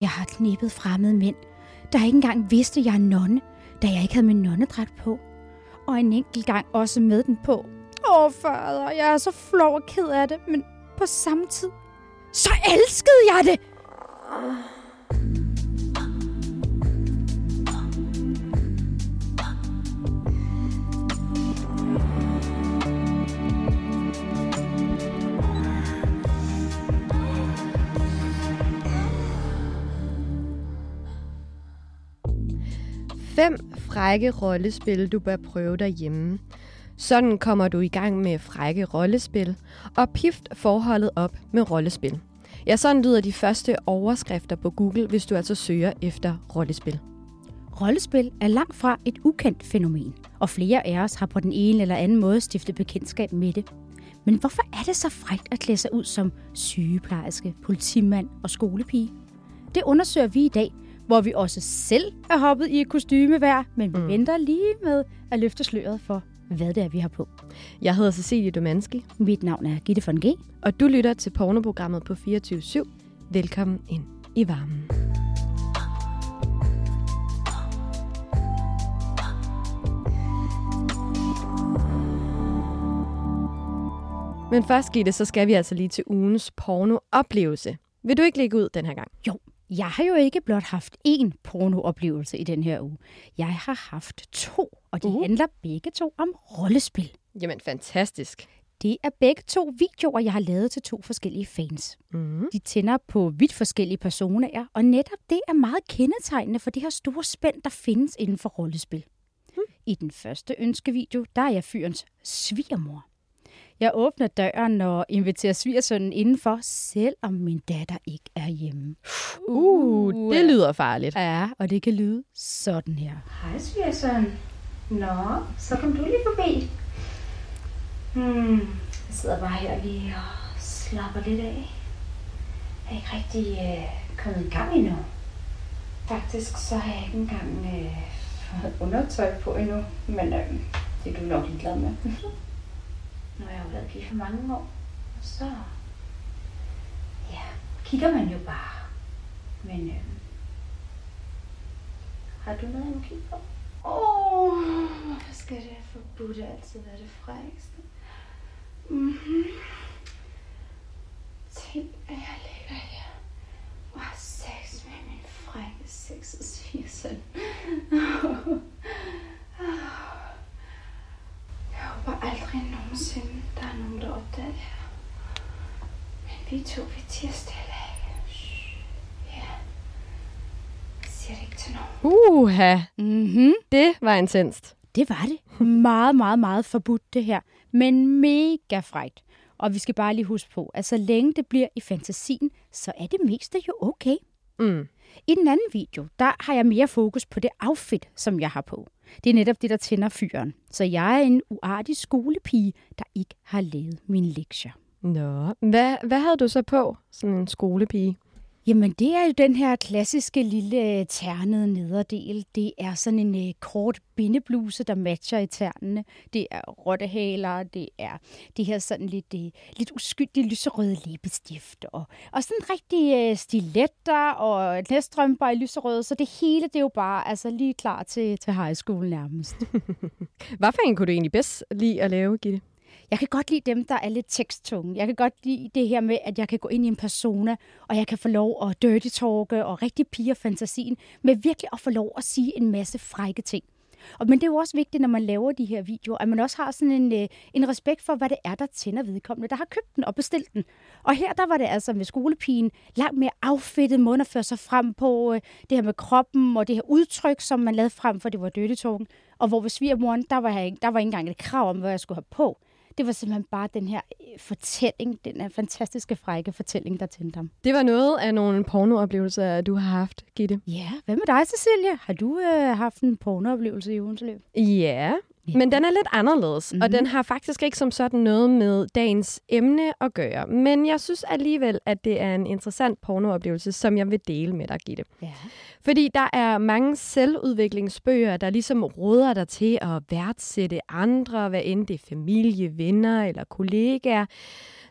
Jeg har knippet fremmede mænd, der ikke engang vidste, jeg er nonne, da jeg ikke havde min nonnedragt på. Og en enkelt gang også med den på. Åh, fader, jeg er så flov og ked af det, men på samme tid, så elskede jeg det! Fem frække rollespil, du bør prøve derhjemme. Sådan kommer du i gang med frække rollespil, og pift forholdet op med rollespil. Ja, sådan lyder de første overskrifter på Google, hvis du altså søger efter rollespil. Rollespil er langt fra et ukendt fænomen, og flere af os har på den ene eller anden måde stiftet bekendtskab med det. Men hvorfor er det så frægt at klæde sig ud som sygeplejerske, politimand og skolepige? Det undersøger vi i dag, hvor vi også selv er hoppet i et kostyme hver, men vi mm. venter lige med at løfte sløret for, hvad det er, vi har på. Jeg hedder Cecilie Domanski. Mit navn er Gitte von G. Og du lytter til pornoprogrammet på 24 Velkommen ind i varmen. Men først, Gitte, så skal vi altså lige til ugens pornooplevelse. Vil du ikke lægge ud den her gang? Jo, jeg har jo ikke blot haft én pornooplevelse i den her uge. Jeg har haft to, og de uh. handler begge to om rollespil. Jamen, fantastisk. Det er begge to videoer, jeg har lavet til to forskellige fans. Mm. De tænder på vidt forskellige personer, og netop det er meget kendetegnende for det her store spænd, der findes inden for rollespil. Mm. I den første ønskevideo, der er jeg fyrens svigermor. Jeg åbner døren og inviterer svigersønnen indenfor, selvom min datter ikke er hjemme. Uh, det lyder farligt. Ja, og det kan lyde sådan her. Hej svigersøn. Nå, så kom du lige forbi. Hmm, jeg sidder bare her lige og slapper lidt af. Jeg er ikke rigtig øh, kommet i gang endnu. Faktisk så har jeg ikke engang øh, fået undertøj på endnu, men øh, det er du nok ligeglad med. Nu har jeg jo været gift for mange år, og så ja, kigger man jo bare. Men øh, har du noget, jeg må kigge på? Åh, oh, hvorfor skal det forbudte altid være det frækste? Mm-hmm. Tænk, at jeg ligger her og har sex med min frække sexede svigersøn. Jeg håber aldrig nogensinde, der er nogen, der opdager det her. Men vi to, vi tiger stille af. Ja. Jeg siger det ikke til nogen. Uha, Mm-hmm. det var intenst. Det var det. Meget, meget, meget forbudt det her. Men mega frægt. Og vi skal bare lige huske på, at så længe det bliver i fantasien, så er det meste jo okay. Mm. I den anden video, der har jeg mere fokus på det outfit, som jeg har på. Det er netop det, der tænder fyren. Så jeg er en uartig skolepige, der ikke har lavet mine lektier. Nå, hvad, hvad havde du så på, sådan en skolepige? Jamen, det er jo den her klassiske lille øh, ternede nederdel. Det er sådan en øh, kort bindebluse, der matcher i ternene. Det er rottehaler, det er det her sådan lidt, det, lidt uskyldige lyserøde læbestift. Og, og sådan rigtig stiletter og næstrømper i lyserøde. Så det hele, det er jo bare altså, lige klar til, til high school nærmest. Hvad for en kunne du egentlig bedst lide at lave, Gitte? Jeg kan godt lide dem, der er lidt teksttunge. Jeg kan godt lide det her med, at jeg kan gå ind i en persona, og jeg kan få lov at dirty talke og rigtig pige fantasien, med virkelig at få lov at sige en masse frække ting. Og, men det er jo også vigtigt, når man laver de her videoer, at man også har sådan en, øh, en respekt for, hvad det er, der tænder vedkommende, der har købt den og bestilt den. Og her, der var det altså med skolepigen langt mere affedtet måde at føre sig frem på øh, det her med kroppen og det her udtryk, som man lavede frem for, det var dirty talken. Og hvor ved svigermoren, der var, jeg, der var ikke engang et krav om, hvad jeg skulle have på. Det var simpelthen bare den her øh, fortælling, den her fantastiske frække fortælling, der tændte ham. Det var noget af nogle pornooplevelser, du har haft, Gitte. Ja, hvad med dig, Cecilia? Har du øh, haft en pornooplevelse i ugens løb? Ja, men den er lidt anderledes, mm-hmm. og den har faktisk ikke som sådan noget med dagens emne at gøre. Men jeg synes alligevel, at det er en interessant pornooplevelse, som jeg vil dele med dig, Gitte. Ja. Fordi der er mange selvudviklingsbøger, der ligesom råder dig til at værdsætte andre, hvad end det er familie, venner eller kollegaer,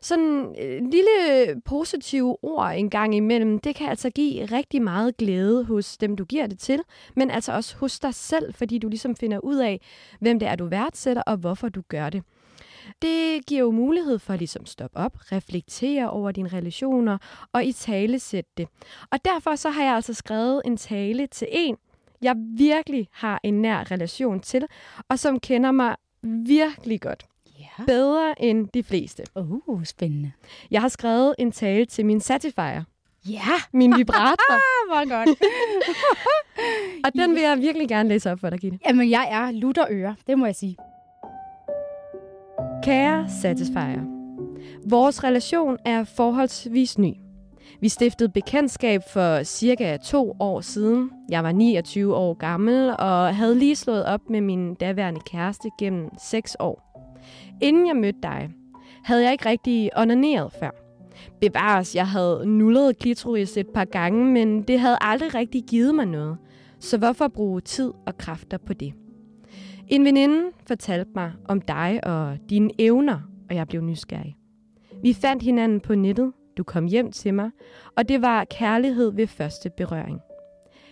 sådan øh, lille positive ord en gang imellem, det kan altså give rigtig meget glæde hos dem, du giver det til, men altså også hos dig selv, fordi du ligesom finder ud af, hvem det er, du værdsætter, og hvorfor du gør det. Det giver jo mulighed for at ligesom stoppe op, reflektere over dine relationer og i tale sætte det. Og derfor så har jeg altså skrevet en tale til en, jeg virkelig har en nær relation til, og som kender mig virkelig godt. Ja. Bedre end de fleste. Uh, spændende. Jeg har skrevet en tale til min Satisfier, Ja, min vibrator, hvor godt. og den vil jeg virkelig gerne læse op for dig, Gitte. Jamen, jeg er lutter øre, det må jeg sige. Kære Satisfier, vores relation er forholdsvis ny. Vi stiftede bekendtskab for cirka to år siden. Jeg var 29 år gammel og havde lige slået op med min daværende kæreste gennem 6 år. Inden jeg mødte dig, havde jeg ikke rigtig onaneret før. Bevares, jeg havde nullet klitoris et par gange, men det havde aldrig rigtig givet mig noget. Så hvorfor bruge tid og kræfter på det? En veninde fortalte mig om dig og dine evner, og jeg blev nysgerrig. Vi fandt hinanden på nettet, du kom hjem til mig, og det var kærlighed ved første berøring.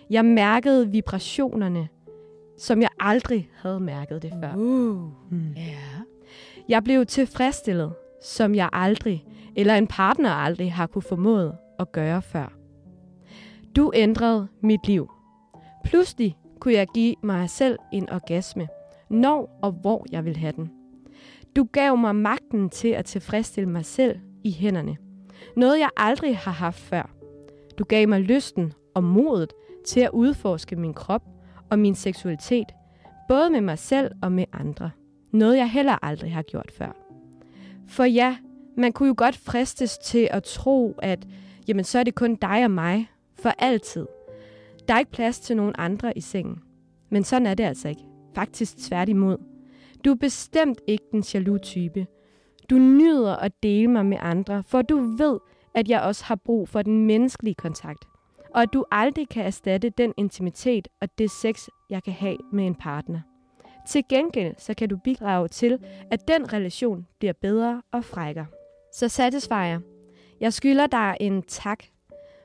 Jeg mærkede vibrationerne, som jeg aldrig havde mærket det før. Uh. Mm. Jeg blev tilfredsstillet, som jeg aldrig, eller en partner aldrig har kunne formået at gøre før. Du ændrede mit liv. Pludselig kunne jeg give mig selv en orgasme, når og hvor jeg vil have den. Du gav mig magten til at tilfredsstille mig selv i hænderne. Noget jeg aldrig har haft før. Du gav mig lysten og modet til at udforske min krop og min seksualitet, både med mig selv og med andre. Noget jeg heller aldrig har gjort før. For ja, man kunne jo godt fristes til at tro, at jamen, så er det kun dig og mig for altid. Der er ikke plads til nogen andre i sengen. Men sådan er det altså ikke. Faktisk tværtimod. Du er bestemt ikke den jaloux type. Du nyder at dele mig med andre, for du ved, at jeg også har brug for den menneskelige kontakt. Og at du aldrig kan erstatte den intimitet og det sex, jeg kan have med en partner. Til gengæld så kan du bidrage til, at den relation bliver bedre og frækker. Så Satisfyer, jeg skylder dig en tak,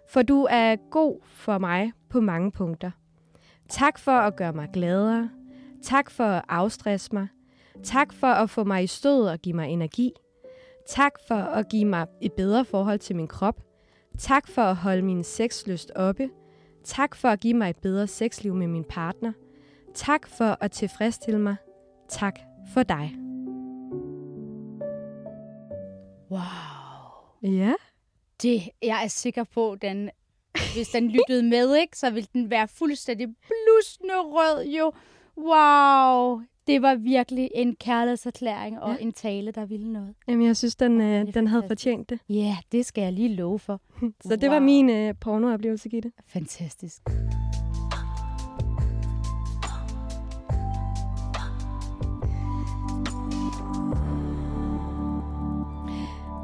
for du er god for mig på mange punkter. Tak for at gøre mig gladere. Tak for at afstresse mig. Tak for at få mig i stød og give mig energi. Tak for at give mig et bedre forhold til min krop. Tak for at holde min sexlyst oppe. Tak for at give mig et bedre sexliv med min partner. Tak for at tilfredsstille mig. Tak for dig. Wow. Ja. Det, jeg er sikker på, den, hvis den lyttede med, ikke, så ville den være fuldstændig blusende rød jo. Wow. Det var virkelig en kærlighedserklæring og Ja. en tale, der ville noget. Jamen, jeg synes, den, øh, den havde fortjent det. Ja, det skal jeg lige love for. Så det var min øh, pornooplevelse, Gitte. Fantastisk.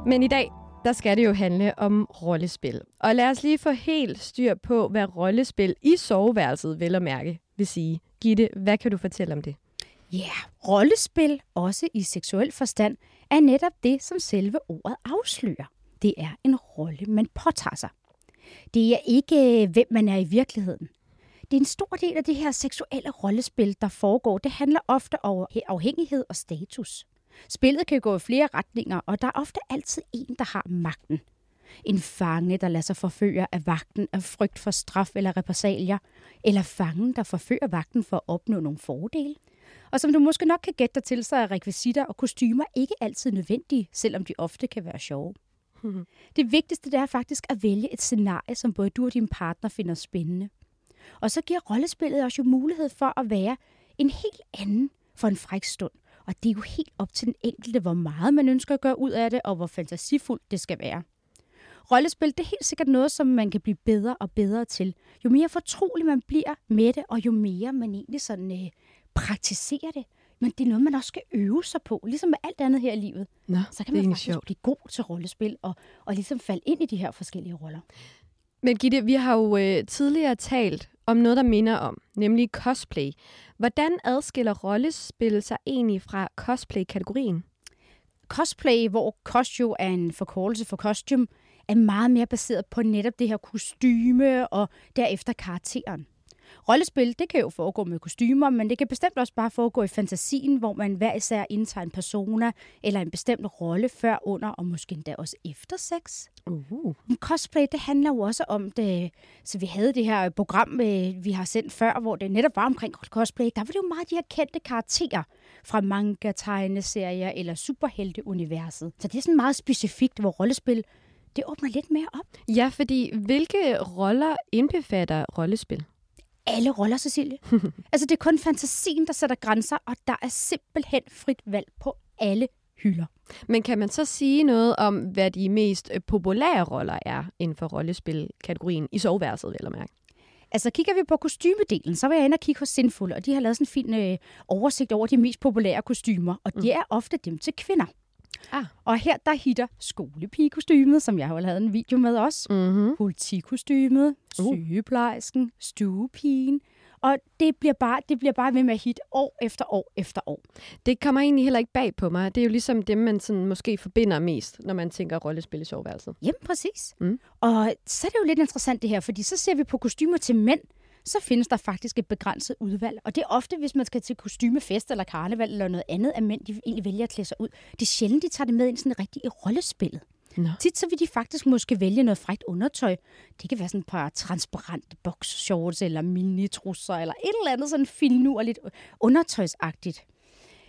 Men i dag, der skal det jo handle om rollespil. Og lad os lige få helt styr på, hvad rollespil i soveværelset vel at mærke vil sige. Gitte, hvad kan du fortælle om det? Ja, yeah, rollespil, også i seksuel forstand, er netop det, som selve ordet afslører. Det er en rolle, man påtager sig. Det er ikke, øh, hvem man er i virkeligheden. Det er en stor del af det her seksuelle rollespil, der foregår. Det handler ofte om afhængighed og status. Spillet kan gå i flere retninger, og der er ofte altid en, der har magten. En fange, der lader sig forføre af vagten af frygt for straf eller repressalier, eller fangen, der forfører vagten for at opnå nogle fordele. Og som du måske nok kan gætte dig til, så er rekvisitter og kostymer ikke altid nødvendige, selvom de ofte kan være sjove. Det vigtigste det er faktisk at vælge et scenarie, som både du og din partner finder spændende. Og så giver rollespillet os jo mulighed for at være en helt anden for en fræk stund. Og det er jo helt op til den enkelte, hvor meget man ønsker at gøre ud af det, og hvor fantasifuldt det skal være. Rollespil, det er helt sikkert noget, som man kan blive bedre og bedre til. Jo mere fortrolig man bliver med det, og jo mere man egentlig sådan øh, praktiserer det. Men det er noget, man også skal øve sig på, ligesom med alt andet her i livet. Nå, Så kan man faktisk sjovt. blive god til rollespil, og, og ligesom falde ind i de her forskellige roller. Men Gitte, vi har jo øh, tidligere talt om noget, der minder om, nemlig cosplay. Hvordan adskiller rollespil sig egentlig fra cosplay-kategorien? Cosplay, hvor cosplay er en forkortelse for costume, er meget mere baseret på netop det her kostyme og derefter karakteren. Rollespil, det kan jo foregå med kostymer, men det kan bestemt også bare foregå i fantasien, hvor man hver især indtager en persona eller en bestemt rolle før, under og måske endda også efter sex. Uh. Cosplay, det handler jo også om det. Så vi havde det her program, øh, vi har sendt før, hvor det netop var omkring cosplay. Der var det jo meget de her kendte karakterer fra manga-tegneserier eller superhelte-universet. Så det er sådan meget specifikt, hvor rollespil det åbner lidt mere op. Ja, fordi hvilke roller indbefatter rollespil? Alle roller, Cecilie. altså, det er kun fantasien, der sætter grænser, og der er simpelthen frit valg på alle hylder. Men kan man så sige noget om, hvad de mest øh, populære roller er inden for rollespil-kategorien i soveværelset, vel at mærke? Altså, kigger vi på kostymedelen, så vil jeg ind og kigge hos Sinful, og de har lavet sådan en fin øh, oversigt over de mest populære kostymer, og det mm. er ofte dem til kvinder. Ah. Og her der hitter skolepigekostymet, som jeg har lavet en video med os. Mm-hmm. Politikostymet, Uh. sygeplejersken, stuepigen. Og det bliver, bare, det bliver bare ved med at hit år efter år efter år. Det kommer egentlig heller ikke bag på mig. Det er jo ligesom dem, man sådan måske forbinder mest, når man tænker rollespil i soveværelset. Jamen, præcis. Mm. Og så er det jo lidt interessant det her, fordi så ser vi på kostymer til mænd, så findes der faktisk et begrænset udvalg. Og det er ofte, hvis man skal til kostymefest eller karneval eller noget andet, at mænd de egentlig vælger at klæde sig ud. Det er sjældent, de tager det med ind sådan rigtig i rollespillet. Nå. Tit så vil de faktisk måske vælge noget frækt undertøj. Det kan være sådan et par transparente boxshorts eller minitrusser eller et eller andet sådan finurligt undertøjsagtigt.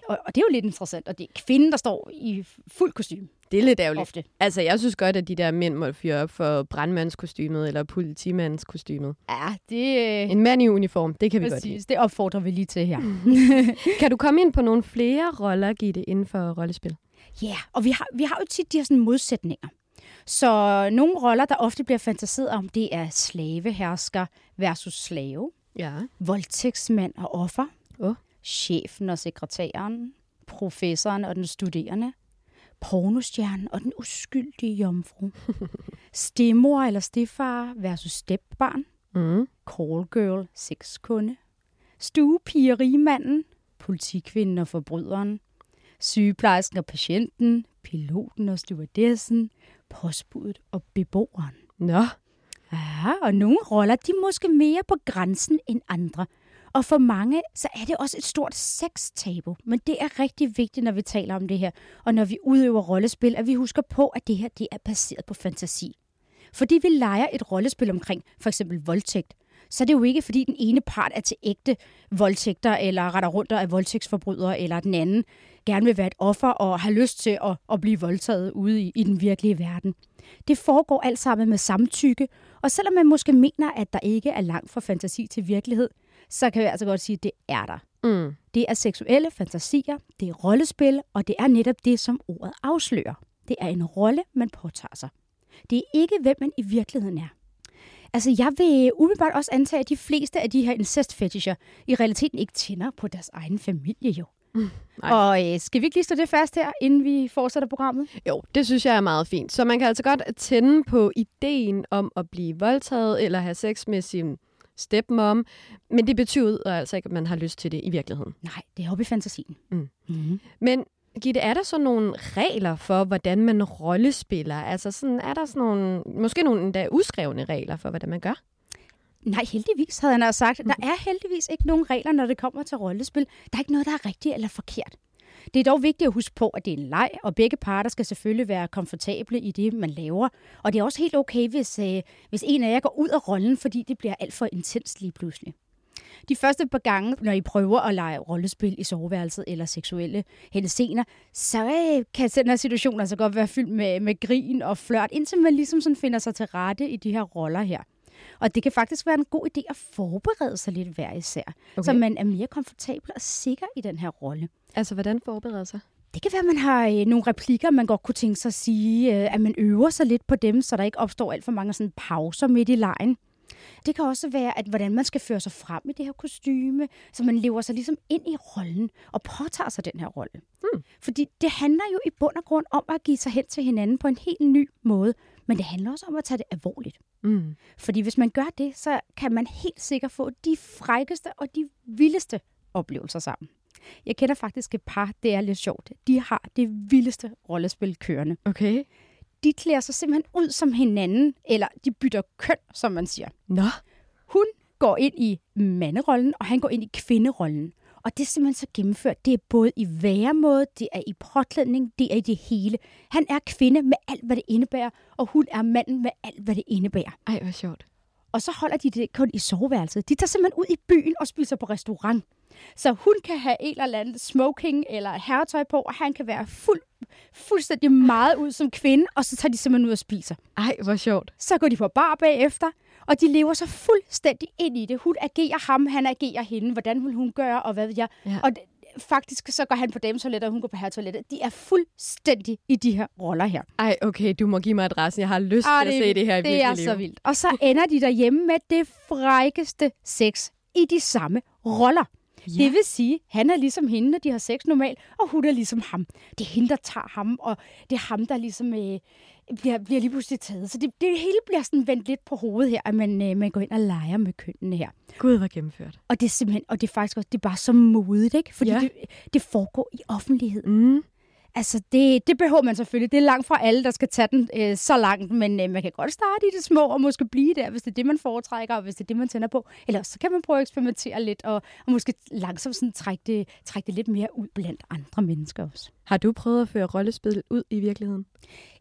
Og, og det er jo lidt interessant, og det er kvinden, der står i fuld kostume Det er lidt ærgerligt. ofte. Altså, jeg synes godt, at de der mænd må fyre op for brandmandskostymet eller politimandskostymet. Ja, det, En mand i uniform, det kan vi godt lide. præcis, det opfordrer vi lige til her. Kan du komme ind på nogle flere roller, Gitte, inden for rollespil? Ja, yeah, og vi har, vi har jo tit de her sådan modsætninger. Så nogle roller, der ofte bliver fantaseret om, det er slavehersker versus slave, Ja. voldtægtsmand og offer, Åh. chefen og sekretæren, professoren og den studerende, pornostjernen og den uskyldige jomfru, stemor eller stefar versus stepbarn, Mm. callgirl, sexkunde, stuepige rigmanden, politikvinden og forbryderen, sygeplejersken og patienten, piloten og stewardessen, postbuddet og beboeren. Nå, Ja, og nogle roller, de er måske mere på grænsen end andre. Og for mange, så er det også et stort sextabu. Men det er rigtig vigtigt, når vi taler om det her. Og når vi udøver rollespil, at vi husker på, at det her det er baseret på fantasi. Fordi vi leger et rollespil omkring for eksempel voldtægt, så er det jo ikke, fordi den ene part er til ægte voldtægter, eller retter rundt af voldtægtsforbrydere, eller den anden gerne vil være et offer og har lyst til at, at blive voldtaget ude i, i den virkelige verden. Det foregår alt sammen med samtykke, og selvom man måske mener, at der ikke er langt fra fantasi til virkelighed, så kan vi altså godt sige, at det er der. mm. Det er seksuelle fantasier, det er rollespil, og det er netop det, som ordet afslører. Det er en rolle, man påtager sig. Det er ikke, hvem man i virkeligheden er. Altså, jeg vil umiddelbart også antage, at de fleste af de her incest-fetisher i realiteten ikke tænder på deres egen familie, jo. nej. og øh, skal vi ikke lige stå det fast her, inden vi fortsætter programmet? Jo, det synes jeg er meget fint. Så man kan altså godt tænde på ideen om at blive voldtaget eller have sex med sin stepmom, men det betyder altså ikke, at man har lyst til det i virkeligheden. Nej, det er oppe i fantasien. Mm. Mm-hmm. Men Gitte, er der så nogle regler for, hvordan man rollespiller? Altså sådan, er der sådan nogle, måske nogle endda uskrevne regler for, hvordan man gør? Nej, heldigvis, havde han sagt. Der er heldigvis ikke nogen regler, når det kommer til rollespil. Der er ikke noget, der er rigtigt eller forkert. Det er dog vigtigt at huske på, at det er en leg, og begge parter skal selvfølgelig være komfortable i det, man laver. Og det er også helt okay, hvis, øh, hvis en af jer går ud af rollen, fordi det bliver alt for intenst lige pludselig. De første par gange, når I prøver at lege rollespil i soveværelset eller seksuelle henseender, så øh, kan den her situation altså godt være fyldt med, med grin og flørt, indtil man ligesom sådan finder sig til rette i de her roller her. Og det kan faktisk være en god idé at forberede sig lidt hver især, okay. så man er mere komfortabel og sikker i den her rolle. Altså, hvordan forbereder sig? Det kan være, at man har øh, nogle replikker, man godt kunne tænke sig at sige, øh, at man øver sig lidt på dem, så der ikke opstår alt for mange sådan pauser midt i lejen. Det kan også være, at hvordan man skal føre sig frem i det her kostyme, så man lever sig ligesom ind i rollen og påtager sig den her rolle. Hmm. Fordi det handler jo i bund og grund om at give sig hen til hinanden på en helt ny måde, men det handler også om at tage det alvorligt. Mm. Fordi hvis man gør det, så kan man helt sikkert få de frækkeste og de vildeste oplevelser sammen. Jeg kender faktisk et par, det er lidt sjovt. De har det vildeste rollespil kørende. Okay. De klæder sig simpelthen ud som hinanden, eller de bytter køn, som man siger. Nå. Hun går ind i manderollen, og han går ind i kvinderollen. Og det er simpelthen så gennemført. Det er både i væremåde, det er i påklædning, det er i det hele. Han er kvinde med alt, hvad det indebærer, og hun er manden med alt, hvad det indebærer. Ej, hvor sjovt. Og så holder de det kun i soveværelset. De tager simpelthen ud i byen og spiser på restaurant. Så hun kan have en eller anden smoking eller herretøj på, og han kan være fuld, fuldstændig meget ud som kvinde, og så tager de simpelthen ud og spiser. Ej, hvor sjovt. Så går de på bar bagefter, og de lever så fuldstændig ind i det. Hun agerer ham, han agerer hende. Hvordan vil hun gøre, og hvad ved jeg. Ja. Og det- faktisk så går han på dametoilettet, og hun går på herretoilettet. De er fuldstændig i de her roller her. Ej, okay, du må give mig adressen. Jeg har lyst Ah, til at se det her i Det er virkelige så liv. vildt. Og så ender de derhjemme med det frækkeste sex i de samme roller. Ja. Det vil sige, han er ligesom hende, når de har sex normalt, og hun er ligesom ham. Det er hende, der tager ham, og det er ham, der ligesom øh, bliver, bliver lige pludselig taget. Så det, det hele bliver sådan vendt lidt på hovedet her, at man, øh, man går ind og leger med kønnene her. Gud, hvor gennemført. Og det er simpelthen, og det er faktisk også, det er bare så modigt, ikke? Fordi Ja. det, det foregår i offentlighed. Mm. Altså, det, det behøver man selvfølgelig. Det er langt fra alle, der skal tage den øh, så langt, men øh, man kan godt starte i det små og måske blive der, hvis det er det, man foretrækker, og hvis det er det, man tænder på. Eller så kan man prøve at eksperimentere lidt, og, og måske langsomt sådan trække, det, trække det lidt mere ud blandt andre mennesker også. Har du prøvet at føre rollespil ud i virkeligheden?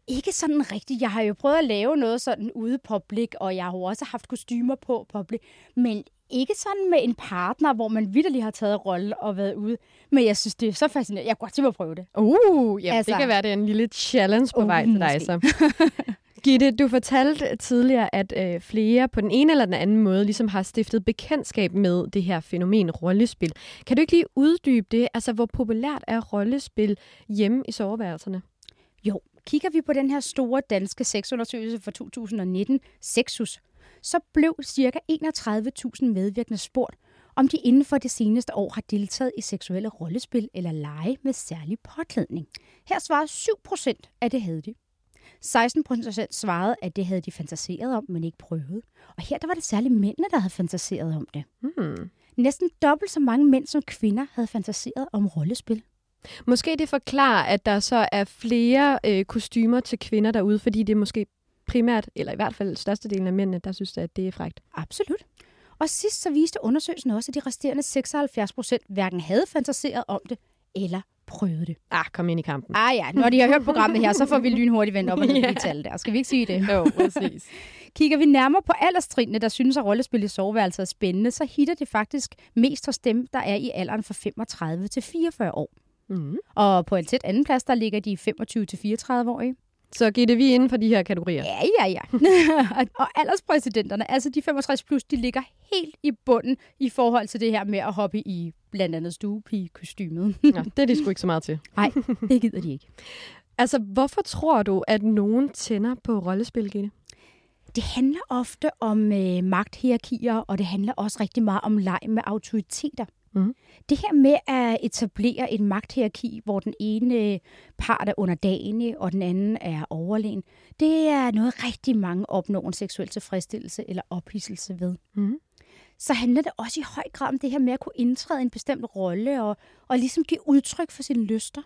Ikke sådan rigtigt. Jeg har jo prøvet at lave noget sådan ude public, og jeg har jo også haft kostymer på public, men ikke sådan med en partner, hvor man vidderligt har taget rolle og været ude. Men jeg synes, det er så fascinerende. Jeg kunne godt tænke mig at prøve det. Uh, ja, altså, det kan være, det er en lille challenge på Uh, vej til dig så. Gitte, du fortalte tidligere, at øh, flere på den ene eller den anden måde ligesom har stiftet bekendtskab med det her fænomen rollespil. Kan du ikke lige uddybe det? Altså, hvor populært er rollespil hjemme i soveværelserne? Jo, kigger vi på den her store danske sexundersøgelse fra 2019, Sexus, så blev ca. 31.000 medvirkende spurgt, om de inden for det seneste år har deltaget i seksuelle rollespil eller lege med særlig påklædning. Her svarede 7 procent, at det havde de. 16 procent svarede, at det havde de fantaseret om, men ikke prøvet. Og her der var det særligt mændene, der havde fantaseret om det. Hmm. Næsten dobbelt så mange mænd som kvinder havde fantaseret om rollespil. Måske det forklarer, at der så er flere øh, kostymer til kvinder derude, fordi det måske primært, eller i hvert fald størstedelen af mændene, der synes, at det er frægt. Absolut. Og sidst så viste undersøgelsen også, at de resterende 76 procent hverken havde fantaseret om det eller prøvet det. Ah, kom ind i kampen. Ah ja, når de har hørt programmet her, så får vi lynhurtigt vendt op og ned yeah. de tal der. Skal vi ikke sige det? Jo, præcis. Kigger vi nærmere på alderstrinene, der synes, at rollespil i soveværelset er spændende, så hitter det faktisk mest hos dem, der er i alderen fra 35 til 44 år. mm. Og på en tæt anden plads, der ligger de 25 til 34-årige. Så det vi inden for de her kategorier. Ja, ja, ja. og alderspræsidenterne, altså de 65 plus, de ligger helt i bunden i forhold til det her med at hoppe i blandt andet stuepige-kostymet. Nå, det er de sgu ikke så meget til. Nej, det gider de ikke. Altså, hvorfor tror du, at nogen tænder på rollespil, Gitte? Det handler ofte om øh, magthierarkier, og det handler også rigtig meget om leg med autoriteter. Mhm. Det her med at etablere et magthierarki, hvor den ene øh, part er underdanig, og den anden er overlegen, det er noget rigtig mange opnår en seksuel tilfredsstillelse eller ophidselse ved. Mhm. Så handler det også i høj grad om det her med at kunne indtræde i en bestemt rolle, og, og ligesom give udtryk for sine lyster.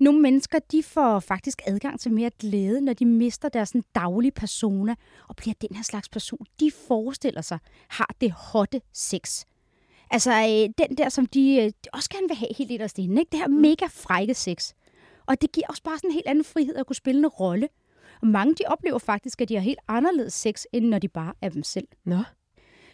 Nogle mennesker, de får faktisk adgang til mere glæde, når de mister deres sådan, daglige persona, og bliver den her slags person, de forestiller sig, har det hotte sex. Altså øh, den der, som de, øh, også gerne vil have helt inderst inde, ikke? Det her mega frække sex. Og det giver også bare sådan en helt anden frihed at kunne spille en rolle. Og mange de oplever faktisk, at de har helt anderledes sex, end når de bare er dem selv. Nå.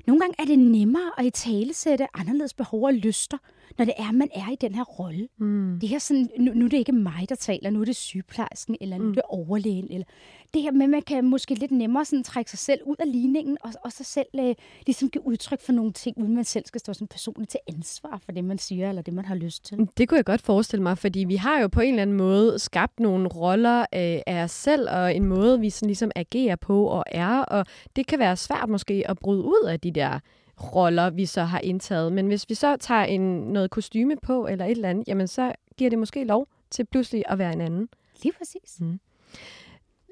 Nogle gange er det nemmere at i talesætte anderledes behov og lyster, når det er, man er i den her rolle. Mm. Det her sådan, nu, nu er det ikke mig, der taler, nu er det sygeplejersken, eller nu er det overlægen. Eller det her med, at man kan måske lidt nemmere sådan trække sig selv ud af ligningen, og, og så selv øh, ligesom give udtryk for nogle ting, uden man selv skal stå sådan personligt til ansvar for det, man siger, eller det, man har lyst til. Det kunne jeg godt forestille mig, fordi vi har jo på en eller anden måde skabt nogle roller af, af os selv, og en måde, vi sådan ligesom agerer på og er, og det kan være svært måske at bryde ud af de der roller, vi så har indtaget. Men hvis vi så tager en, noget kostyme på, eller et eller andet, jamen så giver det måske lov til pludselig at være en anden. Lige præcis.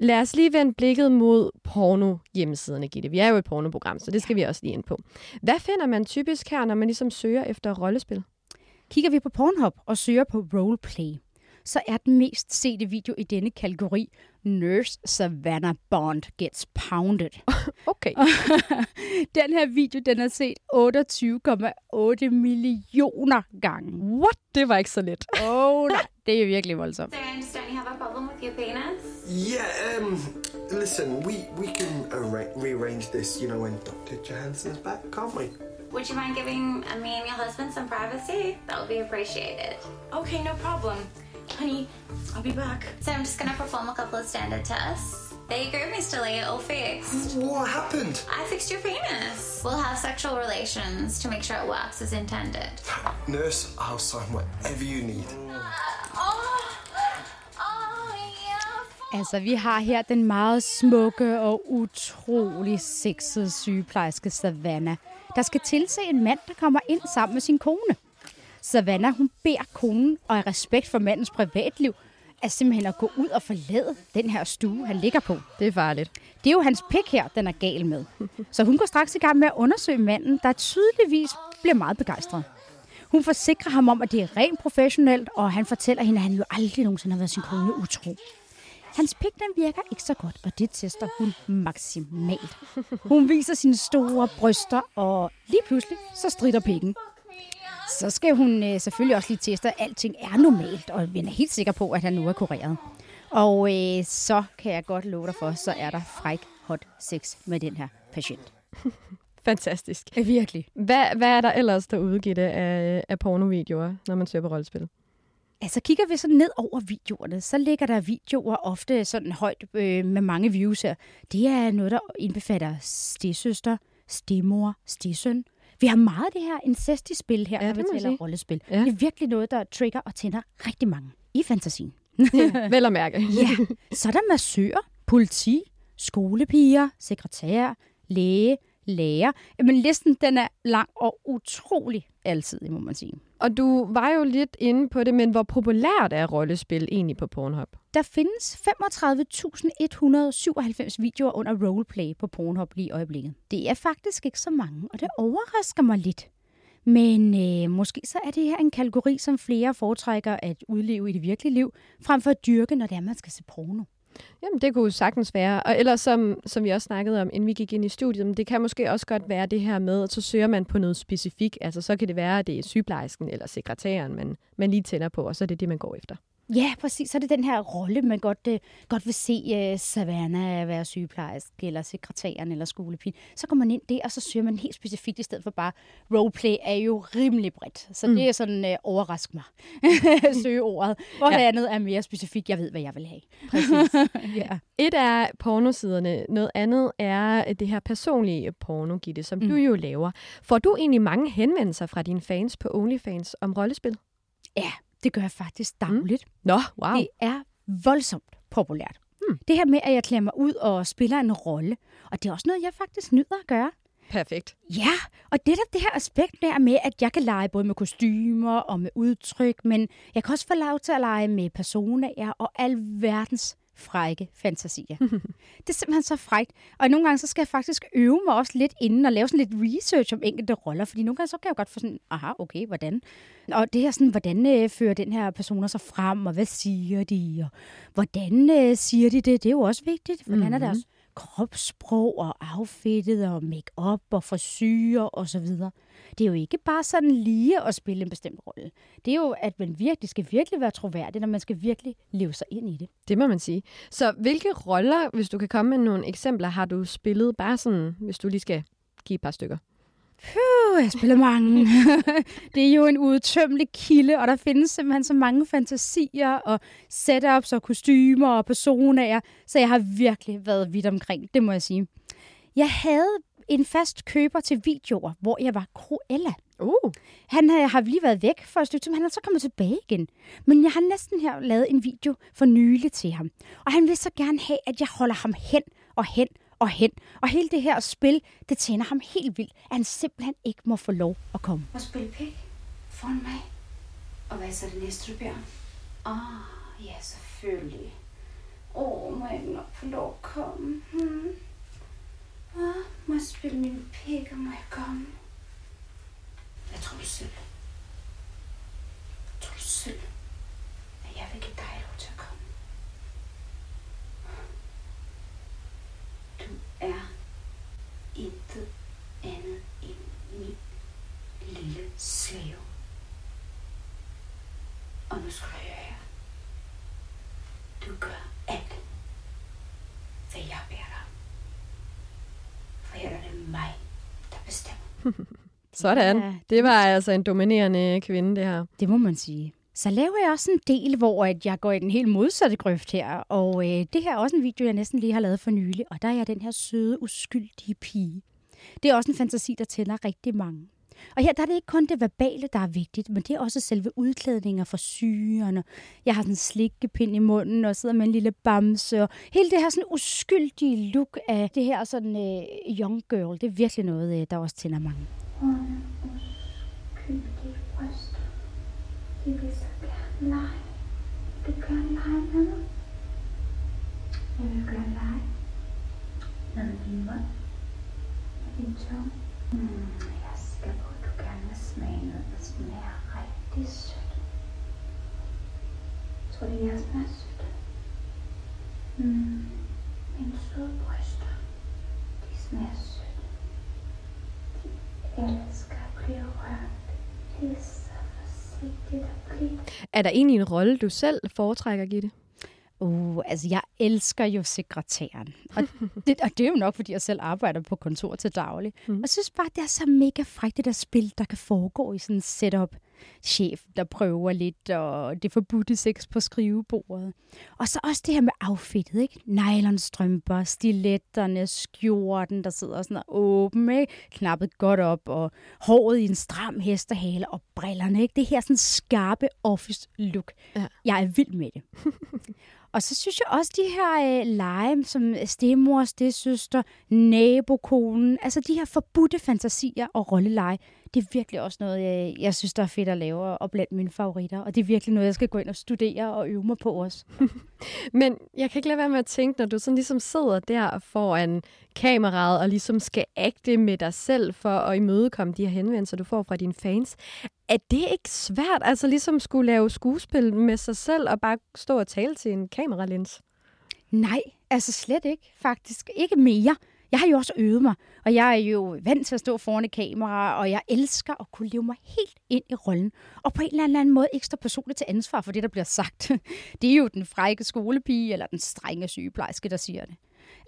Lad os lige vende blikket mod porno hjemmesiderne, Gitte. Vi er jo et pornoprogram, så det skal vi også lige ind på. Hvad finder man typisk her, når man ligesom søger efter rollespil? Kigger vi på Pornhub og søger på roleplay, så er den mest sete video i denne kategori Nurse Savannah Bond Gets Pounded. Okay. den her video, den er set 28,8 millioner gange. What? Det var ikke så let. Åh oh, nej, det er virkelig voldsomt. So I understand you have a problem with your penis? Yeah, um, listen, we, we can arra- rearrange this, you know, when Dr. Johansson's back, can't we? Would you mind giving uh, me and your husband some privacy? That would be appreciated. Okay, no problem. Honey, I'll be back. So I'm just gonna perform a couple of standard tests. There you go, Mr. Lee, all fixed. What happened? I fixed your penis. We'll have sexual relations to make sure it works as intended. Nurse, I'll sign whatever you need. Uh, oh, uh, oh, yeah. Altså, vi har her den meget smukke og utrolig sexede sygeplejerske Savannah, der skal tilse en mand, der kommer ind sammen med sin kone. Savannah, hun beder konen, og i respekt for mandens privatliv, at simpelthen at gå ud og forlade den her stue, han ligger på. Det er farligt. Det er jo hans pik her, den er gal med. Så hun går straks i gang med at undersøge manden, der tydeligvis bliver meget begejstret. Hun forsikrer ham om, at det er rent professionelt, og han fortæller hende, at han jo aldrig nogensinde har været sin kone utro. Hans pik, den virker ikke så godt, og det tester hun maksimalt. Hun viser sine store bryster, og lige pludselig, så strider pikken. Så skal hun øh, selvfølgelig også lige teste, at alting er normalt, og vi er helt sikre på, at han nu er kureret. Og øh, så kan jeg godt love dig for, så er der fræk hot sex med den her patient. Fantastisk. Ja, virkelig. Hvad, hvad er der ellers derude, Gitte, af, af pornovideoer, når man søger på rollespil? Altså kigger vi så ned over videoerne, så ligger der videoer ofte sådan højt øh, med mange views her. Det er noget, der indbefatter stedsøster, stemor, stedsøn. Vi har meget af det her incest i spil her, Ja, når vi taler rollespil. Ja. Det er virkelig noget, der trigger og tænder rigtig mange i fantasien. Ja, vel at mærke. Ja, så er der massører, politi, skolepiger, sekretær, læge, lærer. Men listen den er lang og utrolig altid, må man sige. Og du var jo lidt inde på det, men hvor populært er rollespil egentlig på Pornhub? Der findes 35.197 videoer under roleplay på Pornhub lige i øjeblikket. Det er faktisk ikke så mange, og det overrasker mig lidt. Men øh, måske så er det her en kategori, som flere foretrækker at udleve i det virkelige liv, frem for at dyrke, når det er, man skal se porno. Jamen, det kunne sagtens være. Og ellers, som, som vi også snakkede om, inden vi gik ind i studiet, men det kan måske også godt være det her med, at så søger man på noget specifikt. Altså, så kan det være, at det er sygeplejersken eller sekretæren, man, man lige tænder på, og så er det det, man går efter. Ja, præcis. Så er det den her rolle, man godt, øh, godt vil se øh, Savannah være sygeplejerske, eller sekretæren, eller skolepigen. Så går man ind der, og så søger man helt specifikt, i stedet for bare roleplay er jo rimelig bredt. Så mm. det er sådan, øh, overrask mig, søge ordet. Hvor ja. det andet er mere specifikt, jeg ved, hvad jeg vil have. Præcis. ja. Et er pornosiderne, noget andet er det her personlige porno, Gitte, som mm. du jo laver. Får du egentlig mange henvendelser fra dine fans på OnlyFans om rollespil? ja, det gør jeg faktisk dagligt. Nå, wow. Det er voldsomt populært. Hmm. Det her med, at jeg klæder mig ud og spiller en rolle. Og det er også noget, jeg faktisk nyder at gøre. Perfekt. Ja, og det er det her aspekt der med, at jeg kan lege både med kostymer og med udtryk, men jeg kan også få lov til at lege med personer og alverdens frække fantasier. det er simpelthen så frækt. Og nogle gange så skal jeg faktisk øve mig også lidt inden og lave sådan lidt research om enkelte roller, fordi nogle gange så kan jeg godt få sådan, aha, okay, hvordan? Og det her sådan, hvordan øh, fører den her personer sig frem, og hvad siger de, og hvordan øh, siger de det? Det er jo også vigtigt. Hvordan mm-hmm. er deres kropssprog og outfittet og make-up og frisyrer og så videre. Det er jo ikke bare sådan lige at spille en bestemt rolle. Det er jo, at man virkelig skal virkelig være troværdig, når man skal virkelig leve sig ind i det. Det må man sige. Så hvilke roller, hvis du kan komme med nogle eksempler, har du spillet bare sådan, hvis du lige skal give et par stykker? Puh, jeg spiller mange. det er jo en udtømmelig kilde, og der findes simpelthen så mange fantasier og setups og kostymer og personer, så jeg har virkelig været vidt omkring, det må jeg sige. Jeg havde en fast køber til videoer, hvor jeg var Cruella. Uh. Han øh, har lige været væk for et stykke tid, men han er så kommet tilbage igen. Men jeg har næsten her lavet en video for nylig til ham. Og han vil så gerne have, at jeg holder ham hen og hen og hen. Og hele det her spil, det tænder ham helt vildt, at han simpelthen ikke må få lov at komme. Og spille pik foran mig. Og hvad så det næste, du beder Ah, oh, ja, selvfølgelig. Åh, oh, må jeg nok få lov at komme? Hmm. Ah, må jeg spille min pik, og må jeg komme? Jeg tror du selv? Tror du selv, at jeg vil give dig lov til at komme? Du er intet andet end min lille slave. Og nu skal du høre her. Du gør alt, hvad jeg beder dig. For her er det mig, der bestemmer. Sådan. Ja. Det var altså en dominerende kvinde, det her. Det må man sige. Så laver jeg også en del, hvor at jeg går i den helt modsatte grøft her. Og øh, det her er også en video, jeg næsten lige har lavet for nylig. Og der er jeg den her søde, uskyldige pige. Det er også en fantasi, der tæller rigtig mange. Og her der er det ikke kun det verbale, der er vigtigt, men det er også selve udklædninger for sygerne. Jeg har sådan en slikkepind i munden og sidder med en lille bamse. Og hele det her sådan uskyldige look af det her sådan øh, young girl, det er virkelig noget, øh, der også tænder mange. Mm uskyldige bryster. De vil så gerne lege. Vil du gerne lege med mig? Jeg vil gerne lege. Med din mund. Mm, jeg er sikker på, at du gerne vil smage noget, der smager rigtig sødt. Tror du, jeg smager sødt? Mm, mine søde bryster. De smager sødt. De elsker at blive rørt. Det er så forsigtigt at blive. Er der egentlig en rolle, du selv foretrækker, Gitte? Uh, altså, jeg elsker jo sekretæren. Og det, og det er jo nok, fordi jeg selv arbejder på kontor til daglig. Mm. Og jeg synes bare, det er så mega frækt, det der spil, der kan foregå i sådan en setup. Chef, der prøver lidt, og det forbudte sex på skrivebordet. Og så også det her med outfittet, ikke? Nylonstrømper, stiletterne, skjorten, der sidder sådan og åben, ikke? Knappet godt op, og håret i en stram hestehale, og brillerne, ikke? Det her sådan skarpe office look. Ja. Jeg er vild med det. Og så synes jeg også, de her øh, lege, som øh, stemor, stedsøster, nabokonen, altså de her forbudte fantasier og rolleleje, det er virkelig også noget, jeg, jeg synes, der er fedt at lave, og blandt mine favoritter. Og det er virkelig noget, jeg skal gå ind og studere og øve mig på også. Men jeg kan ikke lade være med at tænke, når du sådan ligesom sidder der foran kameraet og ligesom skal agte med dig selv for at imødekomme de her henvendelser, du får fra dine fans. Er det ikke svært, altså ligesom skulle lave skuespil med sig selv og bare stå og tale til en kameralins? Nej, altså slet ikke, faktisk. Ikke mere. Jeg har jo også øvet mig, og jeg er jo vant til at stå foran et kamera, og jeg elsker at kunne leve mig helt ind i rollen. Og på en eller anden måde ikke stå personligt til ansvar for det, der bliver sagt. Det er jo den frække skolepige eller den strenge sygeplejerske, der siger det.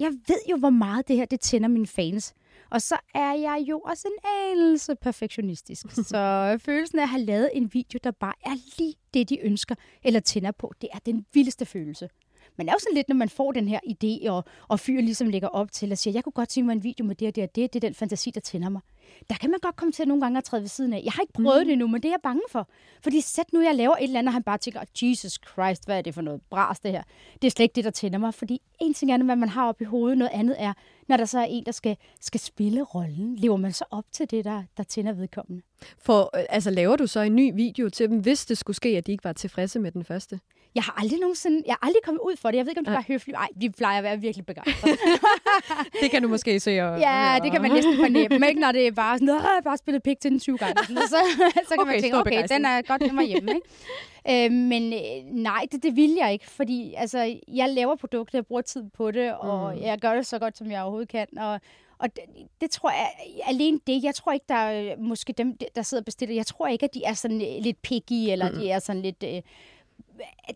Jeg ved jo, hvor meget det her det tænder mine fans. Og så er jeg jo også en anelse perfektionistisk. Så følelsen af at have lavet en video, der bare er lige det, de ønsker eller tænder på, det er den vildeste følelse. Men det er jo sådan lidt, når man får den her idé, og, og fyren ligesom lægger op til at sige, jeg kunne godt tænke mig en video med det og det og det, det er den fantasi, der tænder mig. Der kan man godt komme til nogle gange at træde ved siden af. Jeg har ikke prøvet mm. det endnu, men det er jeg bange for. Fordi sæt nu, jeg laver et eller andet, og han bare tænker, Jesus Christ, hvad er det for noget bras det her? Det er slet ikke det, der tænder mig. Fordi en ting er, hvad man har op i hovedet, noget andet er, når der så er en, der skal, skal spille rollen. Lever man så op til det, der, der tænder vedkommende? For, øh, altså, laver du så en ny video til dem, hvis det skulle ske, at de ikke var tilfredse med den første? Jeg har aldrig nogensinde, jeg har aldrig kommet ud for det. Jeg ved ikke, om det var høfligt. Nej, de plejer at være virkelig begejstrede. det kan du måske se. Og, ja, det kan man næsten fornemme. Ikke når det er bare sådan, jeg har bare spillet pik til den 20 gange. Så, så kan Okay, man tænke, okay, den er godt med mig hjemme. Ikke? Øh, men øh, nej, det, det vil jeg ikke, fordi altså, jeg laver produkter, jeg bruger tid på det, og mm. jeg gør det så godt, som jeg overhovedet kan. Og, og det, det tror jeg, alene det, jeg tror ikke, der er måske dem, der sidder og bestiller, jeg tror ikke, at de er sådan lidt picky, eller mm. de er sådan lidt... Øh,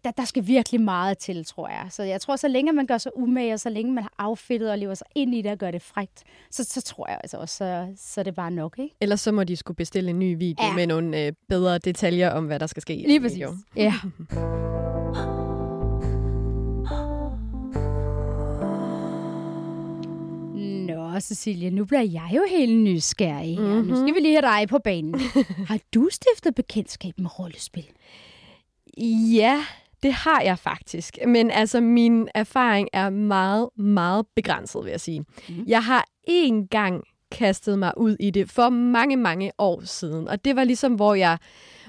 der, der skal virkelig meget til, tror jeg. Så jeg tror, så længe man gør sig umage, og så længe man har affedtet og lever sig ind i det og gør det frægt, så, så tror jeg altså også, så, så er det bare nok, ikke? Ellers så må de skulle bestille en ny video Ja. med nogle øh, bedre detaljer om, hvad der skal ske. i Lige præcis. video. Ja. Nå, Cecilia, nu bliver jeg jo helt nysgerrig. Mm-hmm. Nu skal vi lige have dig på banen. har du stiftet bekendtskab med rollespil? Ja, det har jeg faktisk. Men altså, min erfaring er meget, meget begrænset, vil jeg sige. Mm. Jeg har én gang kastet mig ud i det for mange, mange år siden. Og det var ligesom, hvor jeg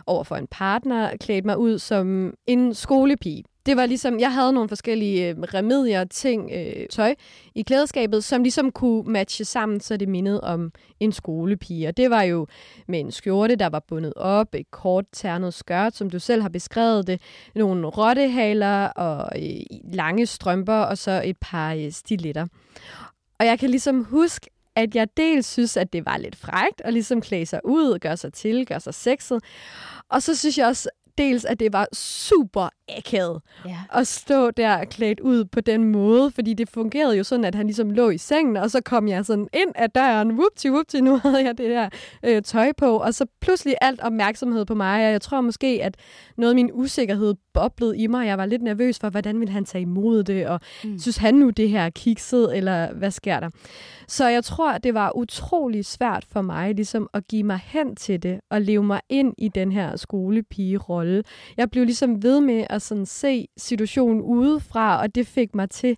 overfor en partner klædte mig ud som en skolepige. Det var ligesom, jeg havde nogle forskellige øh, remedier, ting, øh, tøj i klædeskabet, som ligesom kunne matche sammen, så det mindede om en skolepige. Og det var jo med en skjorte, der var bundet op, et kort ternet skørt, som du selv har beskrevet det, nogle rottehaler og øh, lange strømper, og så et par øh, stiletter. Og jeg kan ligesom huske, at jeg dels synes, at det var lidt frægt at ligesom klæde sig ud, gøre sig til, gøre sig sexet. Og så synes jeg også, dels, at det var super akavet Ja. at stå der klædt ud på den måde, fordi det fungerede jo sådan, at han ligesom lå i sengen, og så kom jeg sådan ind ad døren, whoopty whoopty, nu havde jeg det der øh, tøj på, og så pludselig alt opmærksomhed på mig, og jeg tror måske, at noget af min usikkerhed boblede i mig, jeg var lidt nervøs for, hvordan ville han tage imod det, og mm. synes han nu det her er kikset, eller hvad sker der? Så jeg tror, det var utrolig svært for mig ligesom at give mig hen til det, og leve mig ind i den her skolepige-rolle. Jeg blev ligesom ved med at sådan se situationen udefra, og det fik mig til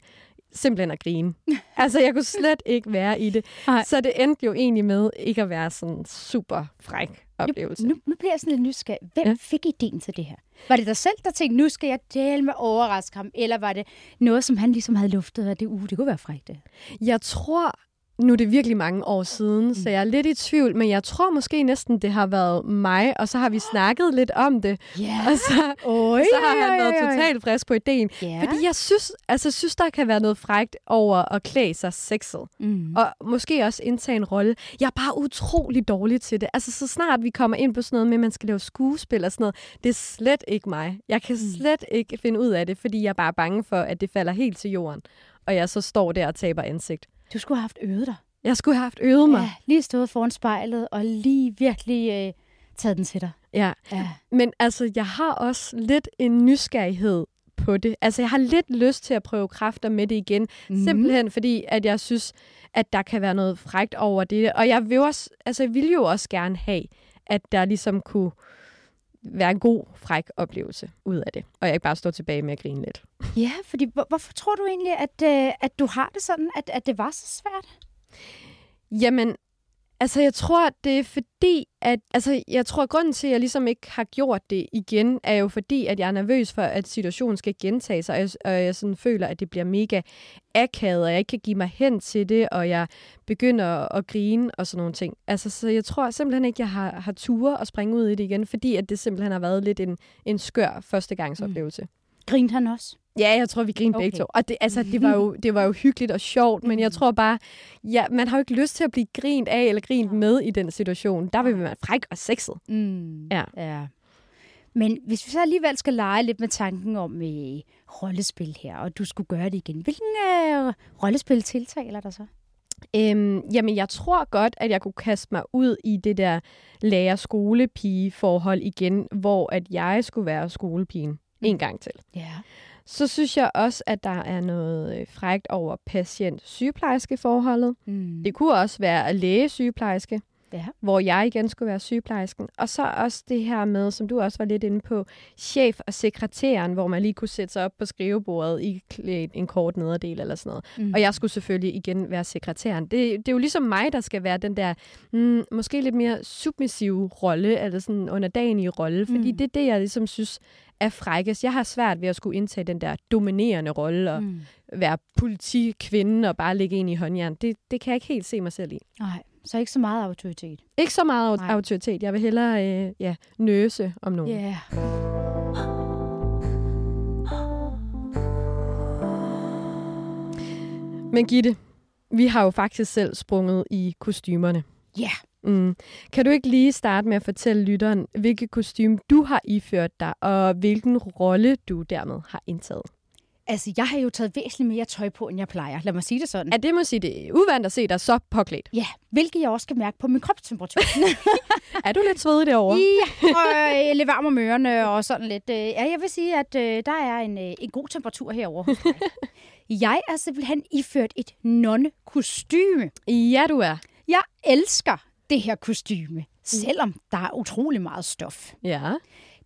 simpelthen at grine. altså, jeg kunne slet ikke være i det. Nej. Så det endte jo egentlig med ikke at være sådan super fræk oplevelse. Nu, nu bliver jeg sådan lidt nysgerrig. Hvem. Ja. fik ideen til det her? Var det dig selv, der tænkte, nu skal jeg dele med overraske ham? Eller var det noget, som han ligesom havde luftet, at det, uh, det kunne være frækt? det? Jeg tror, nu er det virkelig mange år siden, mm. så jeg er lidt i tvivl, men jeg tror måske næsten, det har været mig, og så har vi snakket lidt om det. Ja. Og så, Oj, så har han været totalt frisk på ideen. Ja. Fordi jeg synes, altså, synes, der kan være noget frægt over at klæde sig sexet. Mm. Og måske også indtage en rolle. Jeg er bare utrolig dårlig til det. Altså, så snart vi kommer ind på sådan noget med, at man skal lave skuespil og sådan noget, det er slet ikke mig. Jeg kan slet ikke finde ud af det, fordi jeg er bare bange for, at det falder helt til jorden. Og jeg så står der og taber ansigt. Du skulle have haft øvet dig. Jeg skulle have haft øvet mig. Ja, lige stået foran spejlet og lige virkelig øh, taget den til dig. Ja. Ja. Men altså, jeg har også lidt en nysgerrighed på det. Altså, jeg har lidt lyst til at prøve kræfter med det igen. Mm. Simpelthen fordi, at jeg synes, at der kan være noget frægt over det. Og jeg vil, også, altså, jeg vil jo også gerne have, at der ligesom kunne være en god, fræk oplevelse ud af det. Og jeg ikke bare stå tilbage med at grine lidt. Ja, fordi hvor, hvorfor tror du egentlig, at, øh, at du har det sådan, at, at det var så svært? Jamen, altså jeg tror, det er fordi, at altså, jeg tror, at grunden til, at jeg ligesom ikke har gjort det igen, er jo fordi, at jeg er nervøs for, at situationen skal gentage sig, og jeg, og jeg sådan føler, at det bliver mega akavet, og jeg ikke kan give mig hen til det, og jeg begynder at grine og sådan nogle ting. Altså, så jeg tror simpelthen ikke, jeg har, har ture at springe ud i det igen, fordi at det simpelthen har været lidt en, en skør førstegangsoplevelse. Mm. Grinte han også? Ja, jeg tror, vi grinede okay. Begge to. Og det, altså, det, var jo, det var jo hyggeligt og sjovt, men jeg tror bare, ja, man har jo ikke lyst til at blive grint af eller grint med i den situation. Der vil man være fræk og sexet. Mm. Ja. ja. Men hvis vi så alligevel skal lege lidt med tanken om øh, rollespil her, og du skulle gøre det igen, hvilken øh, rollespil tiltaler dig så? Øhm, jamen, jeg tror godt, at jeg kunne kaste mig ud i det der lærer-skolepige-forhold igen, hvor at jeg skulle være skolepigen. En gang til. Ja. Så synes jeg også, at der er noget øh, frægt over patient-sygeplejerske-forholdet. Mm. Det kunne også være læge-sygeplejerske. Ja. hvor jeg igen skulle være sygeplejersken. Og så også det her med, som du også var lidt inde på, chef og sekretæren, hvor man lige kunne sætte sig op på skrivebordet i en kort nederdel eller sådan noget. Mm. Mm. Og jeg skulle selvfølgelig igen være sekretæren. Det, det er jo ligesom mig, der skal være den der mm, måske lidt mere submissive rolle, eller sådan underdanige rolle, fordi Mm. det er det, jeg ligesom synes er frækkest. Jeg har svært ved at skulle indtage den der dominerende rolle og Mm. være politikvinde og bare ligge ind i håndjern. Det, det kan jeg ikke helt se mig selv i. Nej, så ikke så meget autoritet. Ikke så meget. Nej. autoritet. Jeg vil hellere øh, ja, nøse om nogen. Ja. Yeah. Men Gitte, vi har jo faktisk selv sprunget i kostymerne. Ja. Mm. Kan du ikke lige starte med at fortælle lytteren, hvilket kostume du har iført dig, og hvilken rolle du dermed har indtaget? Altså, jeg har jo taget væsentligt mere tøj på, end jeg plejer. Lad mig sige det sådan. Er det må sige, det er uvandt at se dig så påklædt? Ja, hvilket jeg også kan mærke på min kropstemperatur. Er du lidt svedig derovre? ja, og øh, lidt varm om ørerne og sådan lidt. Øh, ja, jeg vil sige, at øh, der er en, øh, en god temperatur herovre hos mig. Jeg er simpelthen iført et nonnekostyme. Ja, du er. Jeg elsker det her kostyme, selvom der er utrolig meget stof. Ja.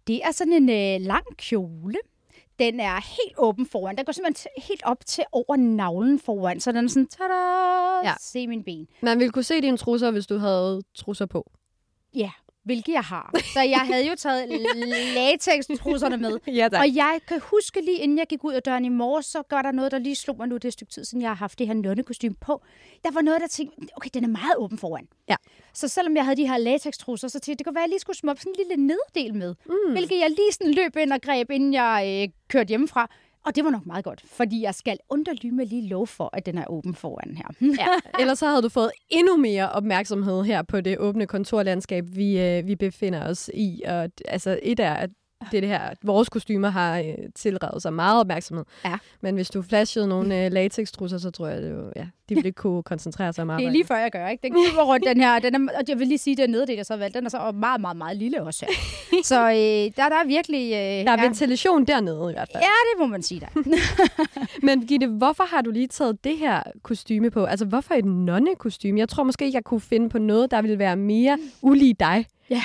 Det er sådan en øh, lang kjole. Den er helt åben foran. Den går simpelthen helt op til over navlen foran. Så den er sådan, tada. Ja. se min ben. Man ville kunne se dine trusser, hvis du havde trusser på. Ja, hvilket jeg har. Så jeg havde jo taget latex-trusserne med. Ja, tak. Og jeg kan huske lige inden jeg gik ud af døren i morges, så gør der noget, der lige slog mig nu det er et stykke tid siden, jeg har haft det her nonnekostyme på. Der var noget, der tænkte, okay, den er meget åben foran. Ja. Så selvom jeg havde de her latex-trusser, så tænkte jeg, det kunne være, at jeg lige skulle smukke sådan en lille nederdel med. Mm. Hvilket jeg lige sådan løb ind og greb, inden jeg øh, kørte hjemmefra. Og det var nok meget godt, fordi jeg skal underlyme lige lov for, at den er åben foran her. Ja, ellers så havde du fået endnu mere opmærksomhed her på det åbne kontorlandskab, vi, øh, vi befinder os i. Og altså, et er, at det, det her, vores kostymer har øh, tilrevet sig meget opmærksomhed. Ja. Men hvis du flashede nogle øh, latextrusser, så tror jeg, det jo, ja, de ville ikke kunne koncentrere sig om Det arbejdet. er lige før, jeg gør, ikke? Den kryber rundt, den her. Den er, og jeg vil lige sige, at den nederdel, jeg så har valgt, den er så meget, meget, meget lille også. her. Så øh, der, der er virkelig... Øh, Der er ja, ventilation dernede i hvert fald. ja, det må man sige der. Men Gitte, hvorfor har du lige taget det her kostyme på? Altså, hvorfor et nonnekostyme? Jeg tror måske, jeg kunne finde på noget, der ville være mere ulig dig. ja,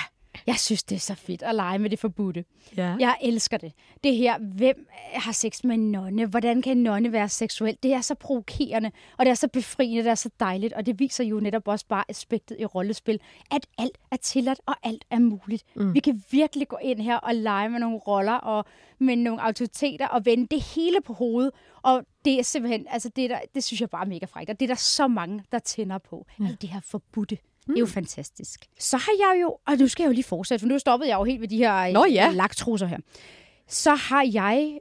jeg synes, det er så fedt at lege med det forbudte. Ja. Jeg elsker det. Det her, hvem har sex med en nonne? Hvordan kan en nonne være seksuel? Det er så provokerende, og det er så befriende, det er så dejligt, og det viser jo netop også bare aspektet i rollespil, at alt er tilladt, og alt er muligt. Mm. Vi kan virkelig gå ind her og lege med nogle roller, og med nogle autoriteter, og vende det hele på hovedet, og det er simpelthen, altså det, er der, det synes jeg bare er mega frækt, og det er der så mange, der tænder på. Ja. Alt det her forbudte. Det er jo fantastisk. Så har jeg jo, og nu skal jeg jo lige fortsætte, for nu stoppede jeg jo helt ved de her Nå ja. øh, laktrusser her. Så har jeg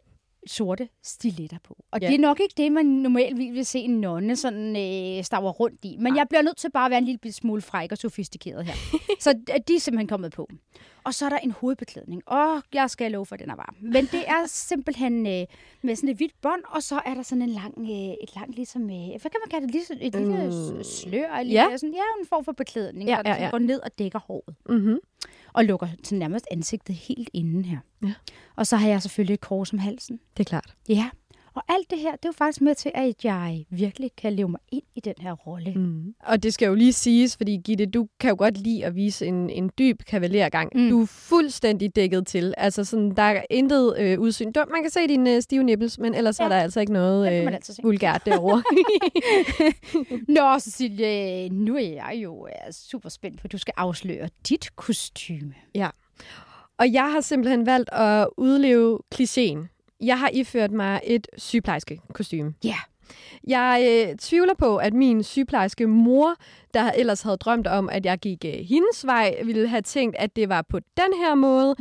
sorte stiletter på. Og Ja. det er nok ikke det, man normalt vil se en nonne sådan øh, staver rundt i. Men jeg bliver nødt til bare at være en lille smule fræk og sofistikeret her. så d- de er simpelthen kommet på. Og så er der en hovedbeklædning. Og jeg skal love for, at den er varm. Men det er simpelthen øh, med sådan et hvidt bånd, og så er der sådan en lang, øh, et langt ligesom, øh, hvad kan man kalde det, ligesom et lille mm. slør, eller Ja. sådan, ja, en form for beklædning, Ja, der ja. ja. går ned og dækker håret Mm-hmm. Og lukker sådan nærmest ansigtet helt inden her. Ja. Og så har jeg selvfølgelig et kors om halsen. Det er klart. Ja, og alt det her, det er jo faktisk med til, at jeg virkelig kan leve mig ind i den her rolle. Mm. Og det skal jo lige siges, fordi Gitte, du kan jo godt lide at vise en, en dyb kavalergang. Mm. Du er fuldstændig dækket til. Altså sådan, der er intet øh, udsyn. Du, man kan se dine øh, stive nipples, men ellers ja. er Ja. der altså ikke noget øh, altid se. vulgært derovre. Nå, Cecilie, nu er jeg jo øh, super spændt på, at du skal afsløre dit kostyme. Og jeg har simpelthen valgt at udleve klichéen. Jeg har iført mig et sygeplejerske kostume. Ja. Jeg øh, tvivler på, at min sygeplejerske mor, der ellers havde drømt om, at jeg gik øh, hendes vej, ville have tænkt, at det var på den her måde.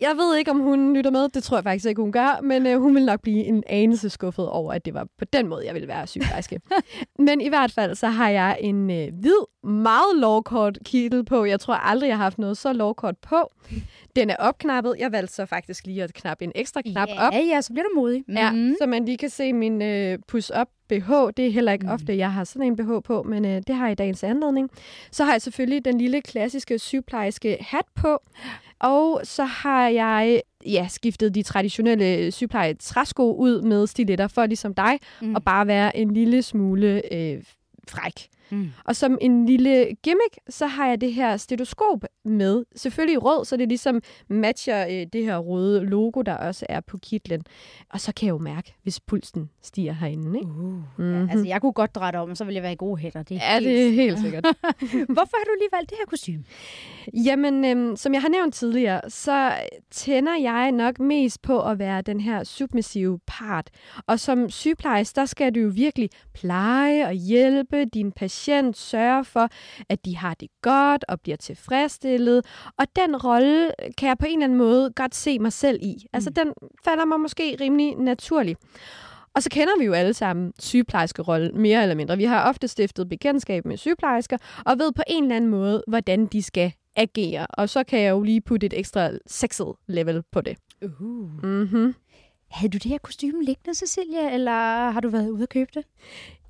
Jeg ved ikke, om hun lytter med. Det tror jeg faktisk ikke, hun gør. Men øh, hun vil nok blive en anelse skuffet over, at det var på den måde, jeg ville være sygeplejerske. men i hvert fald, så har jeg en øh, hvid, meget lovkort kittel på. Jeg tror aldrig, jeg har haft noget så lovkort på. Den er opknappet. Jeg valgte så faktisk lige at knappe en ekstra knap ja, op. ja, så bliver du modig. Ja, Mhm. så man lige kan se min øh, push-up BH. Det er heller ikke mm. ofte, jeg har sådan en BH på, men øh, det har jeg i dagens anledning. Så har jeg selvfølgelig den lille klassiske sygeplejerske hat på. Og så har jeg ja, skiftet de traditionelle sygepleje træsko ud med stiletter, for ligesom dig, mm. At bare være en lille smule øh, fræk. Mm. Og som en lille gimmick, så har jeg det her stetoskop med. Selvfølgelig rød, så det ligesom matcher øh, det her røde logo, der også er på kitlen. Og så kan jeg jo mærke, hvis pulsen stiger herinde. Ikke? Uh, Mhm. ja, altså, jeg kunne godt dreje det om, og så ville jeg være i gode hætter. Det er Ja, det er helt sikkert. Hvorfor har du lige valgt det her kostume? Jamen, øhm, som jeg har nævnt tidligere, så tænder jeg nok mest på at være den her submissive part. Og som sygeplejerske, der skal du jo virkelig pleje og hjælpe din patient, sørge for, at de har det godt og bliver tilfredsstillet. Og den rolle kan jeg på en eller anden måde godt se mig selv i. Altså, den falder mig måske rimelig naturlig. Og så kender vi jo alle sammen sygeplejerskerolle mere eller mindre. Vi har ofte stiftet bekendtskab med sygeplejersker, og ved på en eller anden måde, hvordan de skal agere. Og så kan jeg jo lige putte et ekstra sexet level på det. Uh. Mm-hmm. Havde du det her kostume liggende, Cecilia, eller har du været ude at købe det?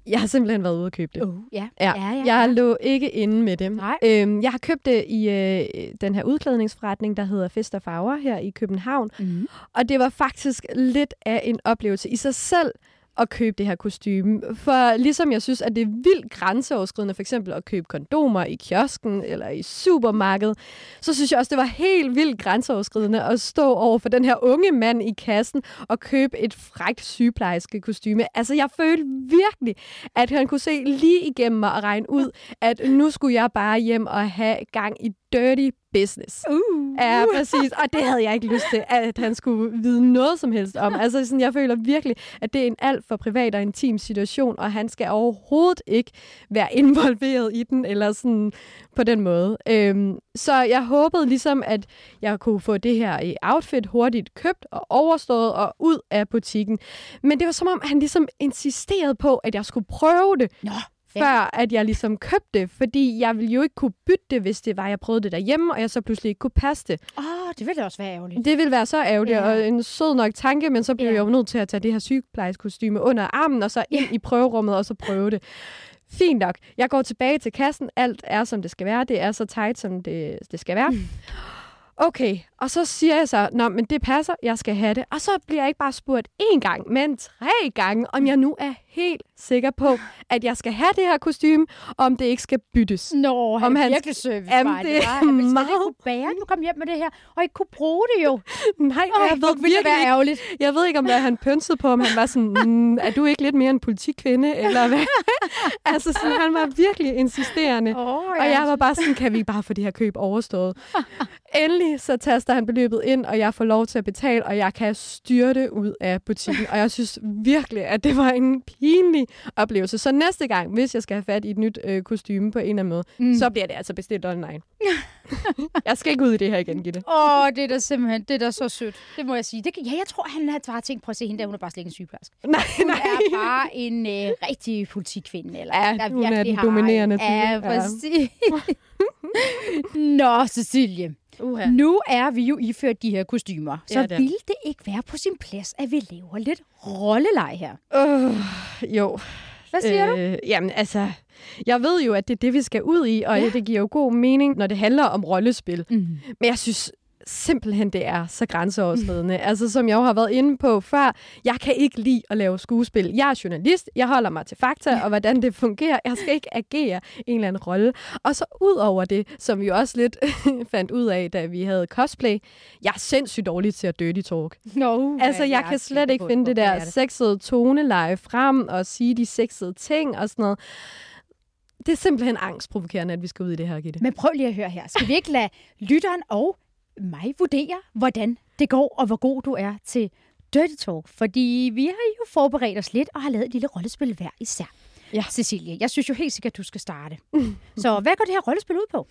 Jeg har simpelthen været ude og købe det. Uh, ja. Ja, ja, ja, jeg lå ikke inde med dem. Nej. Øhm, jeg har købt det i øh, den her udklædningsforretning, der hedder Fest og Farver her i København. Mm. Og det var faktisk lidt af en oplevelse i sig selv at købe det her kostume. For ligesom jeg synes, at det er vildt grænseoverskridende, for eksempel at købe kondomer i kiosken eller i supermarkedet, så synes jeg også, det var helt vildt grænseoverskridende at stå over for den her unge mand i kassen og købe et frækt sygeplejerske kostume. Altså, jeg følte virkelig, at han kunne se lige igennem mig og regne ud, at nu skulle jeg bare hjem og have gang i dirty business. Uh. Ja, præcis. Og det havde jeg ikke lyst til, at han skulle vide noget som helst om. Altså, sådan, jeg føler virkelig, at det er en alt for privat og intim situation, og han skal overhovedet ikke være involveret i den, eller sådan på den måde. Øhm, så jeg håbede ligesom, at jeg kunne få det her i outfit hurtigt købt og overstået og ud af butikken. Men det var som om, han ligesom insisterede på, at jeg skulle prøve det Nå, før at jeg ligesom købte det, fordi jeg ville jo ikke kunne bytte det, hvis det var, jeg prøvede det derhjemme, og jeg så pludselig ikke kunne passe det. Åh, oh, det ville også være ærgerligt. Det ville være så ærgerligt, Ja. ja. og en sød nok tanke, men så blev Ja. ja. jeg jo nødt til at tage det her sygeplejerskostyme under armen, og så ind i prøverummet, og så prøve det. Fint nok. Jeg går tilbage til kassen. Alt er, som det skal være. Det er så tight, som det, det skal være. Okay, og så siger jeg så, Nå, men det passer, jeg skal have det. Og så bliver jeg ikke bare spurgt én gang, men tre gange, om jeg nu er helt sikker på, at jeg skal have det her kostume, om det ikke skal byttes. Nå, han Om er han- virkelig service Jamen, det er Han ville meget- kunne bære, du kom hjem med det her, og ikke kunne bruge det jo. Nej, Øj, jeg ved det virkelig være ikke, ærgerligt. Jeg ved ikke, om der han pynsede på, om han var sådan, mm, er du ikke lidt mere en politikvinde, eller hvad? altså, sådan, han var virkelig insisterende. Oh, Og jeg var bare sådan, kan vi ikke bare få det her køb overstået? Endelig så taster han beløbet ind, og jeg får lov til at betale, og jeg kan styrte ud af butikken. Og jeg synes virkelig, at det var en pinlig oplevelse. Så næste gang, hvis jeg skal have fat i et nyt øh, kostume på en eller anden måde, mm. så bliver det altså bestilt online. jeg skal ikke ud i det her igen, Gitte. Åh, oh, det er da simpelthen, det er da så sødt. Det må jeg sige. Det, ja, jeg tror, han har bare tænkt på at se hende der. Hun er bare slet ikke en sygeplejerske. Nej, Hun nej. er bare en øh, rigtig politikvinde. Eller, Ja, der hun er den har- dominerende Ja, ja. præcis. Nå, Cecilie. Uha. Nu er vi jo iført de her kostymer, så Ja, det ville det ikke være på sin plads, at vi laver lidt rolleleg her? Øh, jo. Hvad siger du? Øh, jamen, altså, jeg ved jo, at det er det, vi skal ud i, og ja. det giver jo god mening, når det handler om rollespil. Mm. Men jeg synes simpelthen, det er så grænseoverskridende. altså, som jeg jo har været inde på før, jeg kan ikke lide at lave skuespil. Jeg er journalist, jeg holder mig til fakta og hvordan det fungerer. Jeg skal ikke agere en eller anden rolle. Og så ud over det, som vi også lidt fandt ud af, da vi havde cosplay, jeg er sindssygt dårlig til at dirty talk. No, Altså, jeg kan slet ikke finde det der sexede toneleje frem og sige de sexede ting og sådan noget. Det er simpelthen angstprovokerende, at vi skal ud i det her, Gitte. Men prøv lige at høre her. Skal vi ikke lade lytteren og mig vurdere, hvordan det går, og hvor god du er til Dirty Talk? Fordi vi har jo forberedt os lidt og har lavet et lille rollespil hver især. Ja. Cecilie, jeg synes jo helt sikkert, at du skal starte. Så hvad går det her rollespil ud på?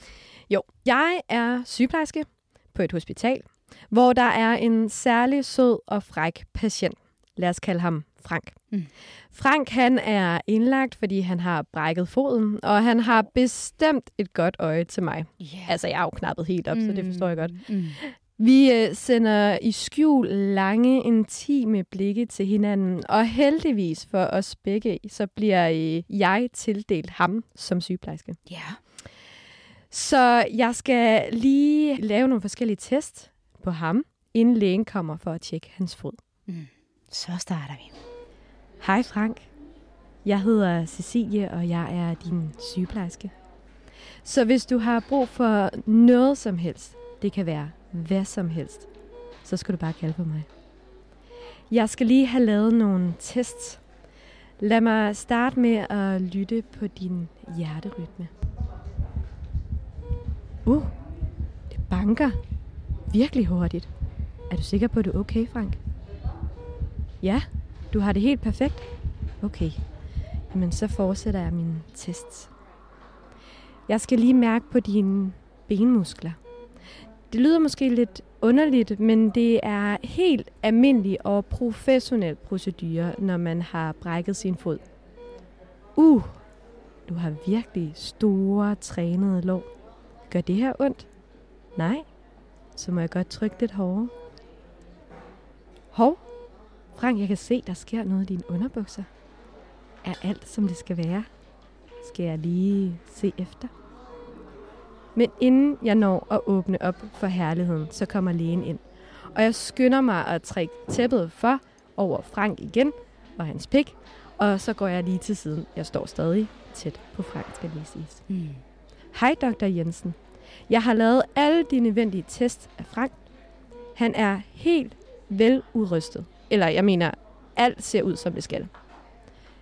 Jo, jeg er sygeplejerske på et hospital, hvor der er en særlig sød og fræk patient. Lad os kalde ham Frank. Mm. Mm. Frank han er indlagt, fordi han har brækket foden, og han har bestemt et godt øje til mig. Yeah. Altså, jeg er jo knappet helt op, mm. så det forstår jeg godt. Mm. Vi øh, sender i skjul lange, intime blikke til hinanden, og heldigvis for os begge, så bliver øh, jeg tildelt ham som sygeplejerske. Ja. Så jeg skal lige lave nogle forskellige test på ham, inden lægen kommer for at tjekke hans fod. Så starter vi. Hej Frank. Jeg hedder Cecilie, og jeg er din sygeplejerske. Så hvis du har brug for noget som helst, det kan være hvad som helst, så skal du bare kalde på mig. Jeg skal lige have lavet nogle tests. Lad mig starte med at lytte på din hjerterytme. Uh, det banker virkelig hurtigt. Er du sikker på, at du er okay, Frank? Ja, du har det helt perfekt. Okay, jamen så fortsætter jeg min test. Jeg skal lige mærke på dine benmuskler. Det lyder måske lidt underligt, men det er helt almindelig og professionel procedure, når man har brækket sin fod. Uh, du har virkelig store, trænede lår. Gør det her ondt? Nej? Så må jeg godt trykke lidt hårdere. Hov, Frank, jeg kan se, der sker noget i dine underbukser. Er alt, som det skal være? Skal jeg lige se efter? Men inden jeg når at åbne op for herligheden, så kommer lægen ind. Og jeg skynder mig at trække tæppet for over Frank igen og hans pik. Og så går jeg lige til siden. Jeg står stadig tæt på Frank, skal lige siges. Mm. Hej, Dr. Jensen. Jeg har lavet alle de nødvendige tests af Frank. Han er helt veludrustet. Eller jeg mener, alt ser ud, som det skal.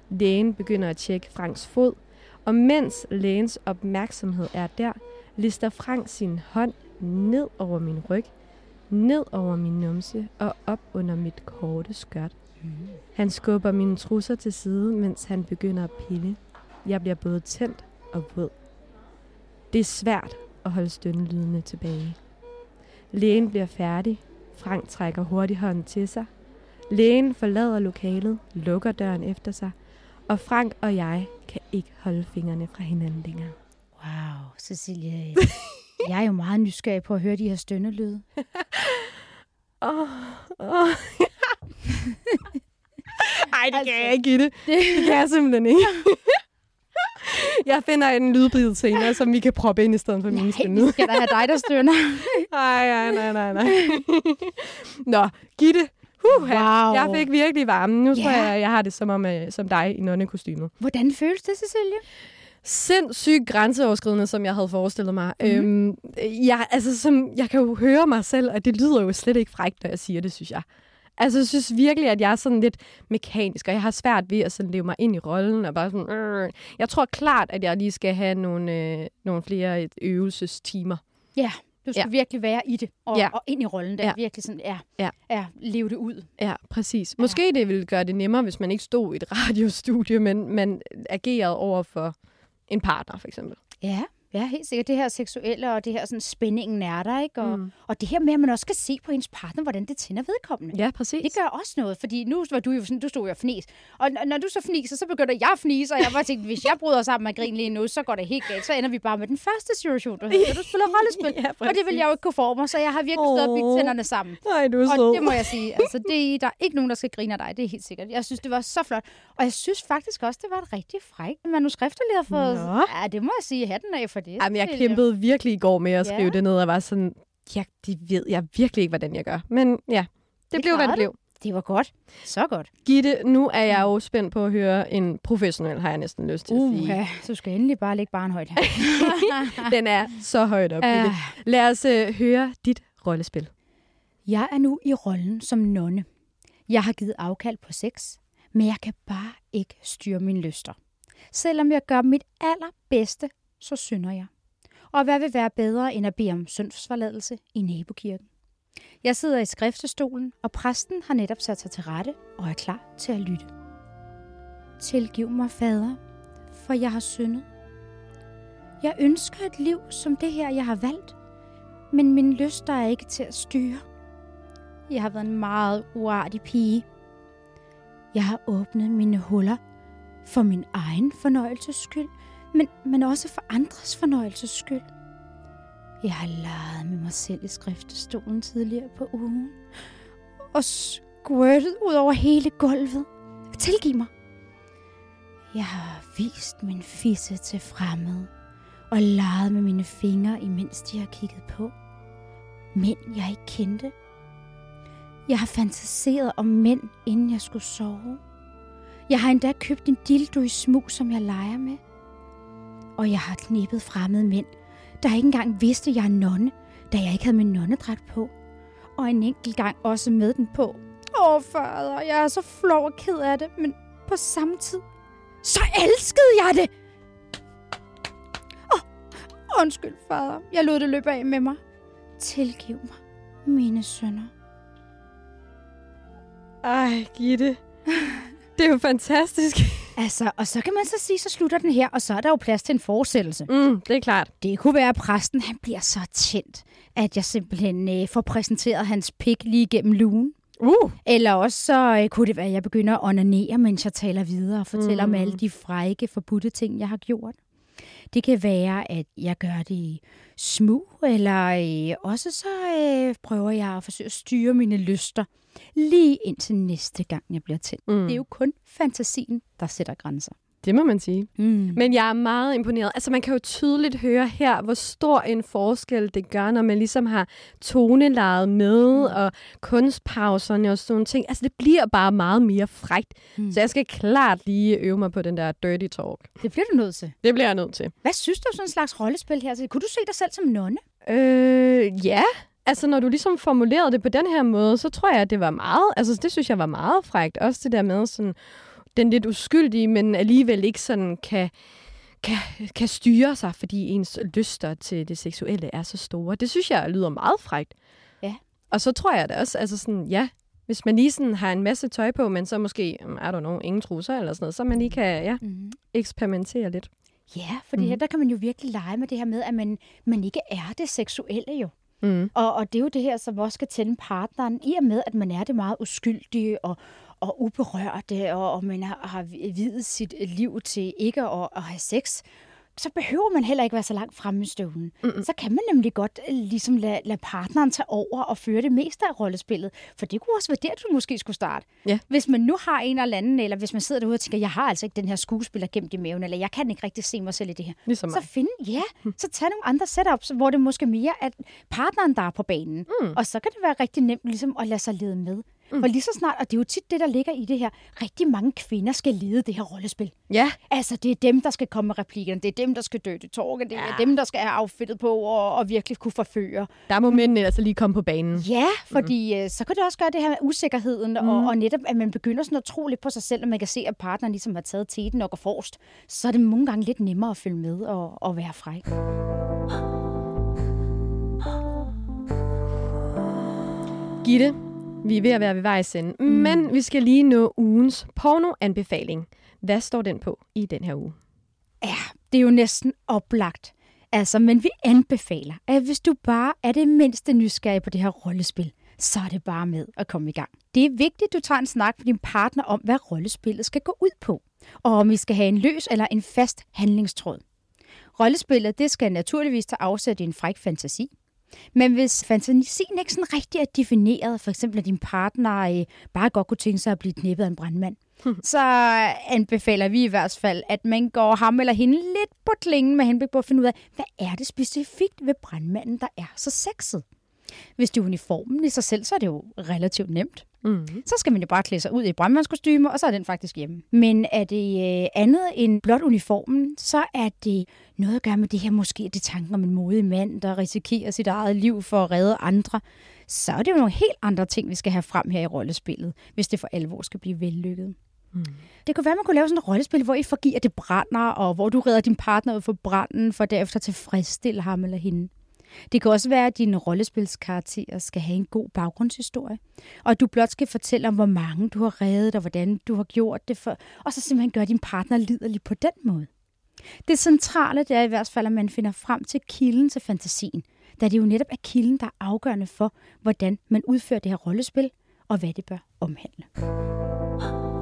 Lægen begynder at tjekke Franks fod, og mens lægens opmærksomhed er der, lister Frank sin hånd ned over min ryg, ned over min numse og op under mit korte skørt. Han skubber mine trusser til side, mens han begynder at pille. Jeg bliver både tændt og våd. Det er svært at holde stønnelydene tilbage. Lægen bliver færdig. Frank trækker hurtigt hånden til sig. Lægen forlader lokalet, lukker døren efter sig, og Frank og jeg kan ikke holde fingrene fra hinanden længere. Wow, Cecilie. Jeg er jo meget nysgerrig på at høre de her stønnelyde. Åh, åh. Ej, det kan jeg ikke give det. Det kan jeg simpelthen ikke. Jeg finder en lydbid senere, som vi kan proppe ind i stedet for mine Nej, stønne. vi skal da have dig, der stønner. Nej, nej, nej, nej, nej. Nå, Gitte. Uh, Wow. Jeg fik virkelig varmen. Nu tror Ja. jeg, jeg har det som, om, øh, som dig i nonnekostymet. Hvordan føles det, Cecilie? Sindssygt grænseoverskridende, som jeg havde forestillet mig. Mhm. Mm-hmm. Øhm, jeg, altså, som, jeg kan jo høre mig selv, og det lyder jo slet ikke frækt, når jeg siger det, synes jeg. Altså, jeg synes virkelig, at jeg er sådan lidt mekanisk, og jeg har svært ved at sådan leve mig ind i rollen, og bare sådan, øh. Jeg tror klart, at jeg lige skal have nogle, øh, nogle flere øvelsestimer. Ja, du skal Ja. ja. virkelig være i det, og, Ja. ja. og ind i rollen der. Ja. Ja. Virkelig sådan, ja, Ja. ja. leve det ud. Ja, præcis. Måske det ville gøre det nemmere, hvis man ikke stod i et radiostudie, men man agerede over for en partner, for eksempel. Ja, ja, helt sikkert. Det her seksuelle og det her sådan, spændingen er der, ikke? Og, Mm. og det her med, at man også skal se på ens partner, hvordan det tænder vedkommende. Ja, præcis. Det gør også noget, fordi nu var du jo sådan, du stod jo og fnis. Og når du så fniser, så begynder jeg at fnise, og jeg bare tænkte, hvis jeg bryder sammen med grin lige nu, så går det helt galt. Så ender vi bare med den første situation, du hedder, du spiller rollespil. Ja, og det vil jeg jo ikke kunne for mig, så jeg har virkelig stået og Åh. bidt tænderne sammen. Nej, du er Og det må jeg sige. Altså, det, der er ikke nogen, der skal grine af dig. Det er helt sikkert. Jeg synes, det var så flot. Og jeg synes faktisk også, det var et rigtig frækt manuskript, du lige har fået. Nå. Ja, det må jeg sige. Hatten af for det. Jamen, jeg kæmpede virkelig i går med at skrive Ja. det ned, og var sådan, ja, de ved jeg virkelig ikke, hvordan jeg gør. Men ja, det, Det blev, hvad det blev. Det var godt. Så godt. Gitte, nu er jeg jo spændt på at høre en professionel, har jeg næsten lyst til at Uh, sige. ja, så skal jeg endelig bare lægge barn højt. Den er så højt op, Gitte. Ah. Lad os uh, høre dit rollespil. Jeg er nu i rollen som nonne. Jeg har givet afkald på sex, men jeg kan bare ikke styre mine lyster. Selvom jeg gør mit allerbedste, så synder jeg. Og hvad vil være bedre end at bede om syndsforladelse i nabokirken? Jeg sidder i skriftestolen, og præsten har netop sat sig til rette og er klar til at lytte. Tilgiv mig, fader, for jeg har syndet. Jeg ønsker et liv som det her, jeg har valgt, men min lyster er ikke til at styre. Jeg har været en meget uartig pige. Jeg har åbnet mine huller for min egen fornøjelses skyld, men, men også for andres fornøjelses skyld. Jeg har leget med mig selv i skriftestolen tidligere på ugen, og squirtet ud over hele gulvet. Tilgiv mig. Jeg har vist min fisse til fremmede, og leget med mine fingre, imens de har kigget på. Mænd, jeg ikke kendte. Jeg har fantaseret om mænd, inden jeg skulle sove. Jeg har endda købt en dildo i smug, som jeg leger med. Og jeg har knippet fremmede mænd, der ikke engang vidste, at jeg er nonne, da jeg ikke havde min nonnedragt på. Og en enkelt gang også med den på. Åh, fader, jeg er så flov og ked af det, men på samme tid, så elskede jeg det! Åh, undskyld, fader. Jeg lod det løbe af med mig. Tilgiv mig, mine sønner. Ej, Gitte. Det er jo fantastisk. Altså, og så kan man så sige, så slutter den her, og så er der jo plads til en fortsættelse. Mm, det er klart. Det kunne være, at præsten han bliver så tændt, at jeg simpelthen øh, får præsenteret hans pik lige gennem lugen. Uh, Eller også så øh, kunne det være, at jeg begynder at onanere, mens jeg taler videre og fortæller mm. om alle de frække, forbudte ting, jeg har gjort. Det kan være, at jeg gør det i smug, eller øh, også så øh, prøver jeg at forsøge at styre mine lyster lige indtil næste gang, jeg bliver tændt. Mm. Det er jo kun fantasien, der sætter grænser. det må man sige. Mm. Men jeg er meget imponeret. Altså, man kan jo tydeligt høre her, hvor stor en forskel det gør, når man ligesom har tonelejet med, Mm. og kunstpauserne og sådan nogle ting. Altså, det bliver bare meget mere frægt. Mm. Så jeg skal klart lige øve mig på den der dirty talk. Det bliver du nødt til. Det bliver jeg nødt til. Hvad synes du om sådan en slags rollespil her? Kunne du se dig selv som nonne? Øh, ja. Altså, når du ligesom formulerede det på den her måde, så tror jeg, at det var meget, altså det synes jeg var meget frægt. Også det der med sådan, den lidt uskyldige, men alligevel ikke sådan kan, kan, kan styre sig, fordi ens lyster til det seksuelle er så store. Det synes jeg lyder meget frægt. Ja. Og så tror jeg da også, altså sådan, ja, hvis man lige sådan har en masse tøj på, men så måske, mm, I don't know, ingen trusser eller sådan noget, så man lige kan, ja, Mm. eksperimentere lidt. Ja, fordi mm. her der kan man jo virkelig lege med det her med, at man, man ikke er det seksuelle jo. Mm. Og, og det er jo det her, som også skal tænde partneren, i og med, at man er det meget uskyldige og, og uberørte, og, og man har, har videt sit liv til ikke at, at have sex, så behøver man heller ikke være så langt fremme i støvlen. Mm-mm. Så kan man nemlig godt øh, ligesom lade, lade partneren tage over og føre det meste af rollespillet. For det kunne også være der, du måske skulle starte. Ja. Hvis man nu har en eller anden, eller hvis man sidder derude og tænker, jeg har altså ikke den her skuespiller gemt i maven, eller jeg kan ikke rigtig se mig selv i det her. Ligesom så find, ja, så tag nogle andre setups, hvor det måske mere er partneren, der er på banen. Mm. Og så kan det være rigtig nemt ligesom at lade sig lede med. Mm. For lige så snart, og det er jo tit det, der ligger i det her, rigtig mange kvinder skal lede det her rollespil. Ja, Altså, det er dem, der skal komme med replikkerne. Det er dem, der skal dø til torke. Det er ja. dem, der skal have affittet på og, og virkelig kunne forføre. der må mændene altså lige komme på banen. Ja, fordi mm. så kan det også gøre det her med usikkerheden, mm. og, og netop, at man begynder sådan at tro lidt på sig selv, og man kan se, at partneren ligesom har taget teten og går forrest. Så er det nogle gange lidt nemmere at følge med og, og være fræk. Gitte, vi er ved at være ved vejs ende, mm. men vi skal lige nå ugens pornoanbefaling. Hvad står den på i den her uge? Ja, det er jo næsten oplagt. Altså, men vi anbefaler, at hvis du bare er det mindste nysgerrig på det her rollespil, så er det bare med at komme i gang. Det er vigtigt, at du tager en snak med din partner om, hvad rollespillet skal gå ud på, og om I skal have en løs eller en fast handlingstråd. Rollespillet det skal naturligvis tage afsæt i en fræk fantasi. Men hvis fantasien ikke sådan rigtig er defineret, for eksempel at din partner øh, bare godt kunne tænke sig at blive knippet af en brandmand, så anbefaler vi i hvert fald, at man går ham eller hende lidt på klingen med henblik på at finde ud af, hvad er det specifikt ved brandmanden, der er så sexet. Hvis det er uniformen i sig selv, så er det jo relativt nemt. Mm. Så skal man jo bare klæde sig ud i brandmandskostyme, og så er den faktisk hjemme. Men er det øh, andet end blot uniformen, så er det noget at gøre med det her måske det tanken om en modig mand, der risikerer sit eget liv for at redde andre. Så er det jo nogle helt andre ting, vi skal have frem her i rollespillet, hvis det for alvor skal blive vellykket. Mm. Det kunne være, at man kunne lave sådan et rollespil, hvor I forgiver, at det brænder, og hvor du redder din partner ud for branden, for derefter at tilfredsstille ham eller hende. Det kan også være, at dine rollespilskarakterer skal have en god baggrundshistorie, og at du blot skal fortælle om, hvor mange du har reddet, og hvordan du har gjort det, for, og så simpelthen gøre din partner liderlig på den måde. Det centrale det er i hvert fald, at man finder frem til kilden til fantasien, da det jo netop er kilden, der er afgørende for, hvordan man udfører det her rollespil, og hvad det bør omhandle.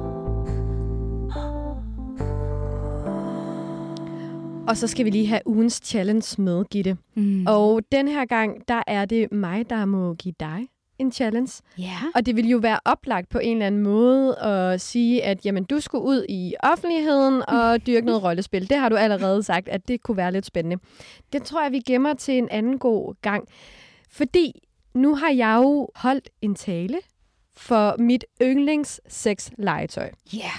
Og så skal vi lige have ugens challenge med, Gitte. Mm. Og den her gang, der er det mig, der må give dig en challenge. Ja. Og det vil jo være oplagt på en eller anden måde at sige, at jamen, du skulle ud i offentligheden og dyrke noget rollespil. Det har du allerede sagt, at det kunne være lidt spændende. Det tror jeg, vi gemmer til en anden god gang. Fordi nu har jeg jo holdt en tale for mit yndlings sex legetøj. Ja.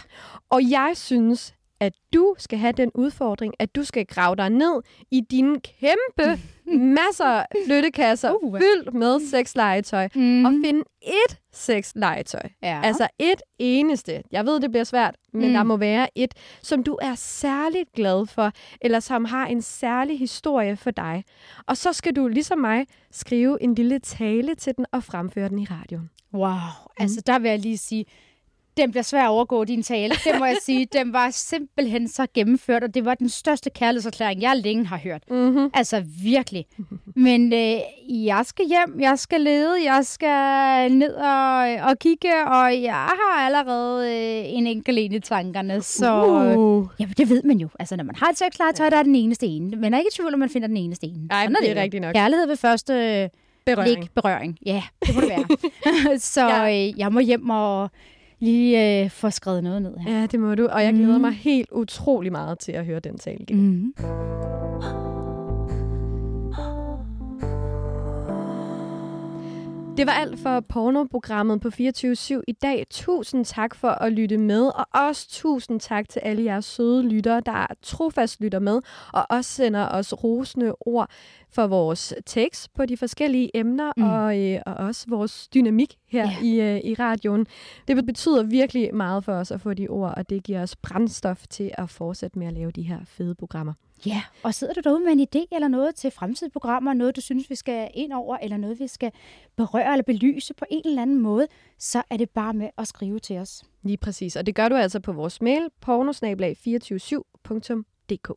Og jeg synes, at du skal have den udfordring, at du skal grave dig ned i dine kæmpe masser af flyttekasser Uh. fyldt med sexlegetøj Mm. og finde ét sexlegetøj. ja. Altså et eneste. Jeg ved, det bliver svært, men Mm. der må være et, som du er særligt glad for, eller som har en særlig historie for dig. Og så skal du, ligesom mig, skrive en lille tale til den og fremføre den i radioen. Wow, altså der vil jeg lige sige, den bliver svær at overgå din tale. Det må jeg sige. Den var simpelthen så gennemført, og det var den største kærlighedserklæring, jeg længe har hørt. Mm-hmm. Altså virkelig. Men øh, jeg skal hjem, jeg skal lede, jeg skal ned og, og kigge, og jeg har allerede øh, en enkelt en i tankerne. Så Uh. jamen, det ved man jo. Altså når man har et sexlegetøj, der er den eneste ene. Men er ikke i tvivl, om man finder den eneste ene. Ej, Sådan det er jo. rigtigt nok. Kærlighed ved første øh, Berøring. blik, berøring. Ja, det må det være. så Ja. øh, jeg må hjem og lige øh, få skrevet noget ned her. Ja, det må du. Og jeg glæder Mm. mig helt utrolig meget til at høre den tale. Gitte. Mm. Det var alt for pornoprogrammet på 24-7 i dag. Tusind tak for at lytte med, og også tusind tak til alle jeres søde lyttere, der trofast lytter med, og også sender os rosende ord for vores tekst på de forskellige emner, Mm. og, øh, og også vores dynamik her Ja. i, øh, i radioen. Det betyder virkelig meget for os at få de ord, og det giver os brændstof til at fortsætte med at lave de her fede programmer. Ja, og sidder du derude med en idé eller noget til fremtidsprogrammer, noget du synes, vi skal ind over, eller noget, vi skal berøre eller belyse på en eller anden måde, så er det bare med at skrive til os. Lige præcis. Og det gør du altså på vores mail, pornosnablag247.dk.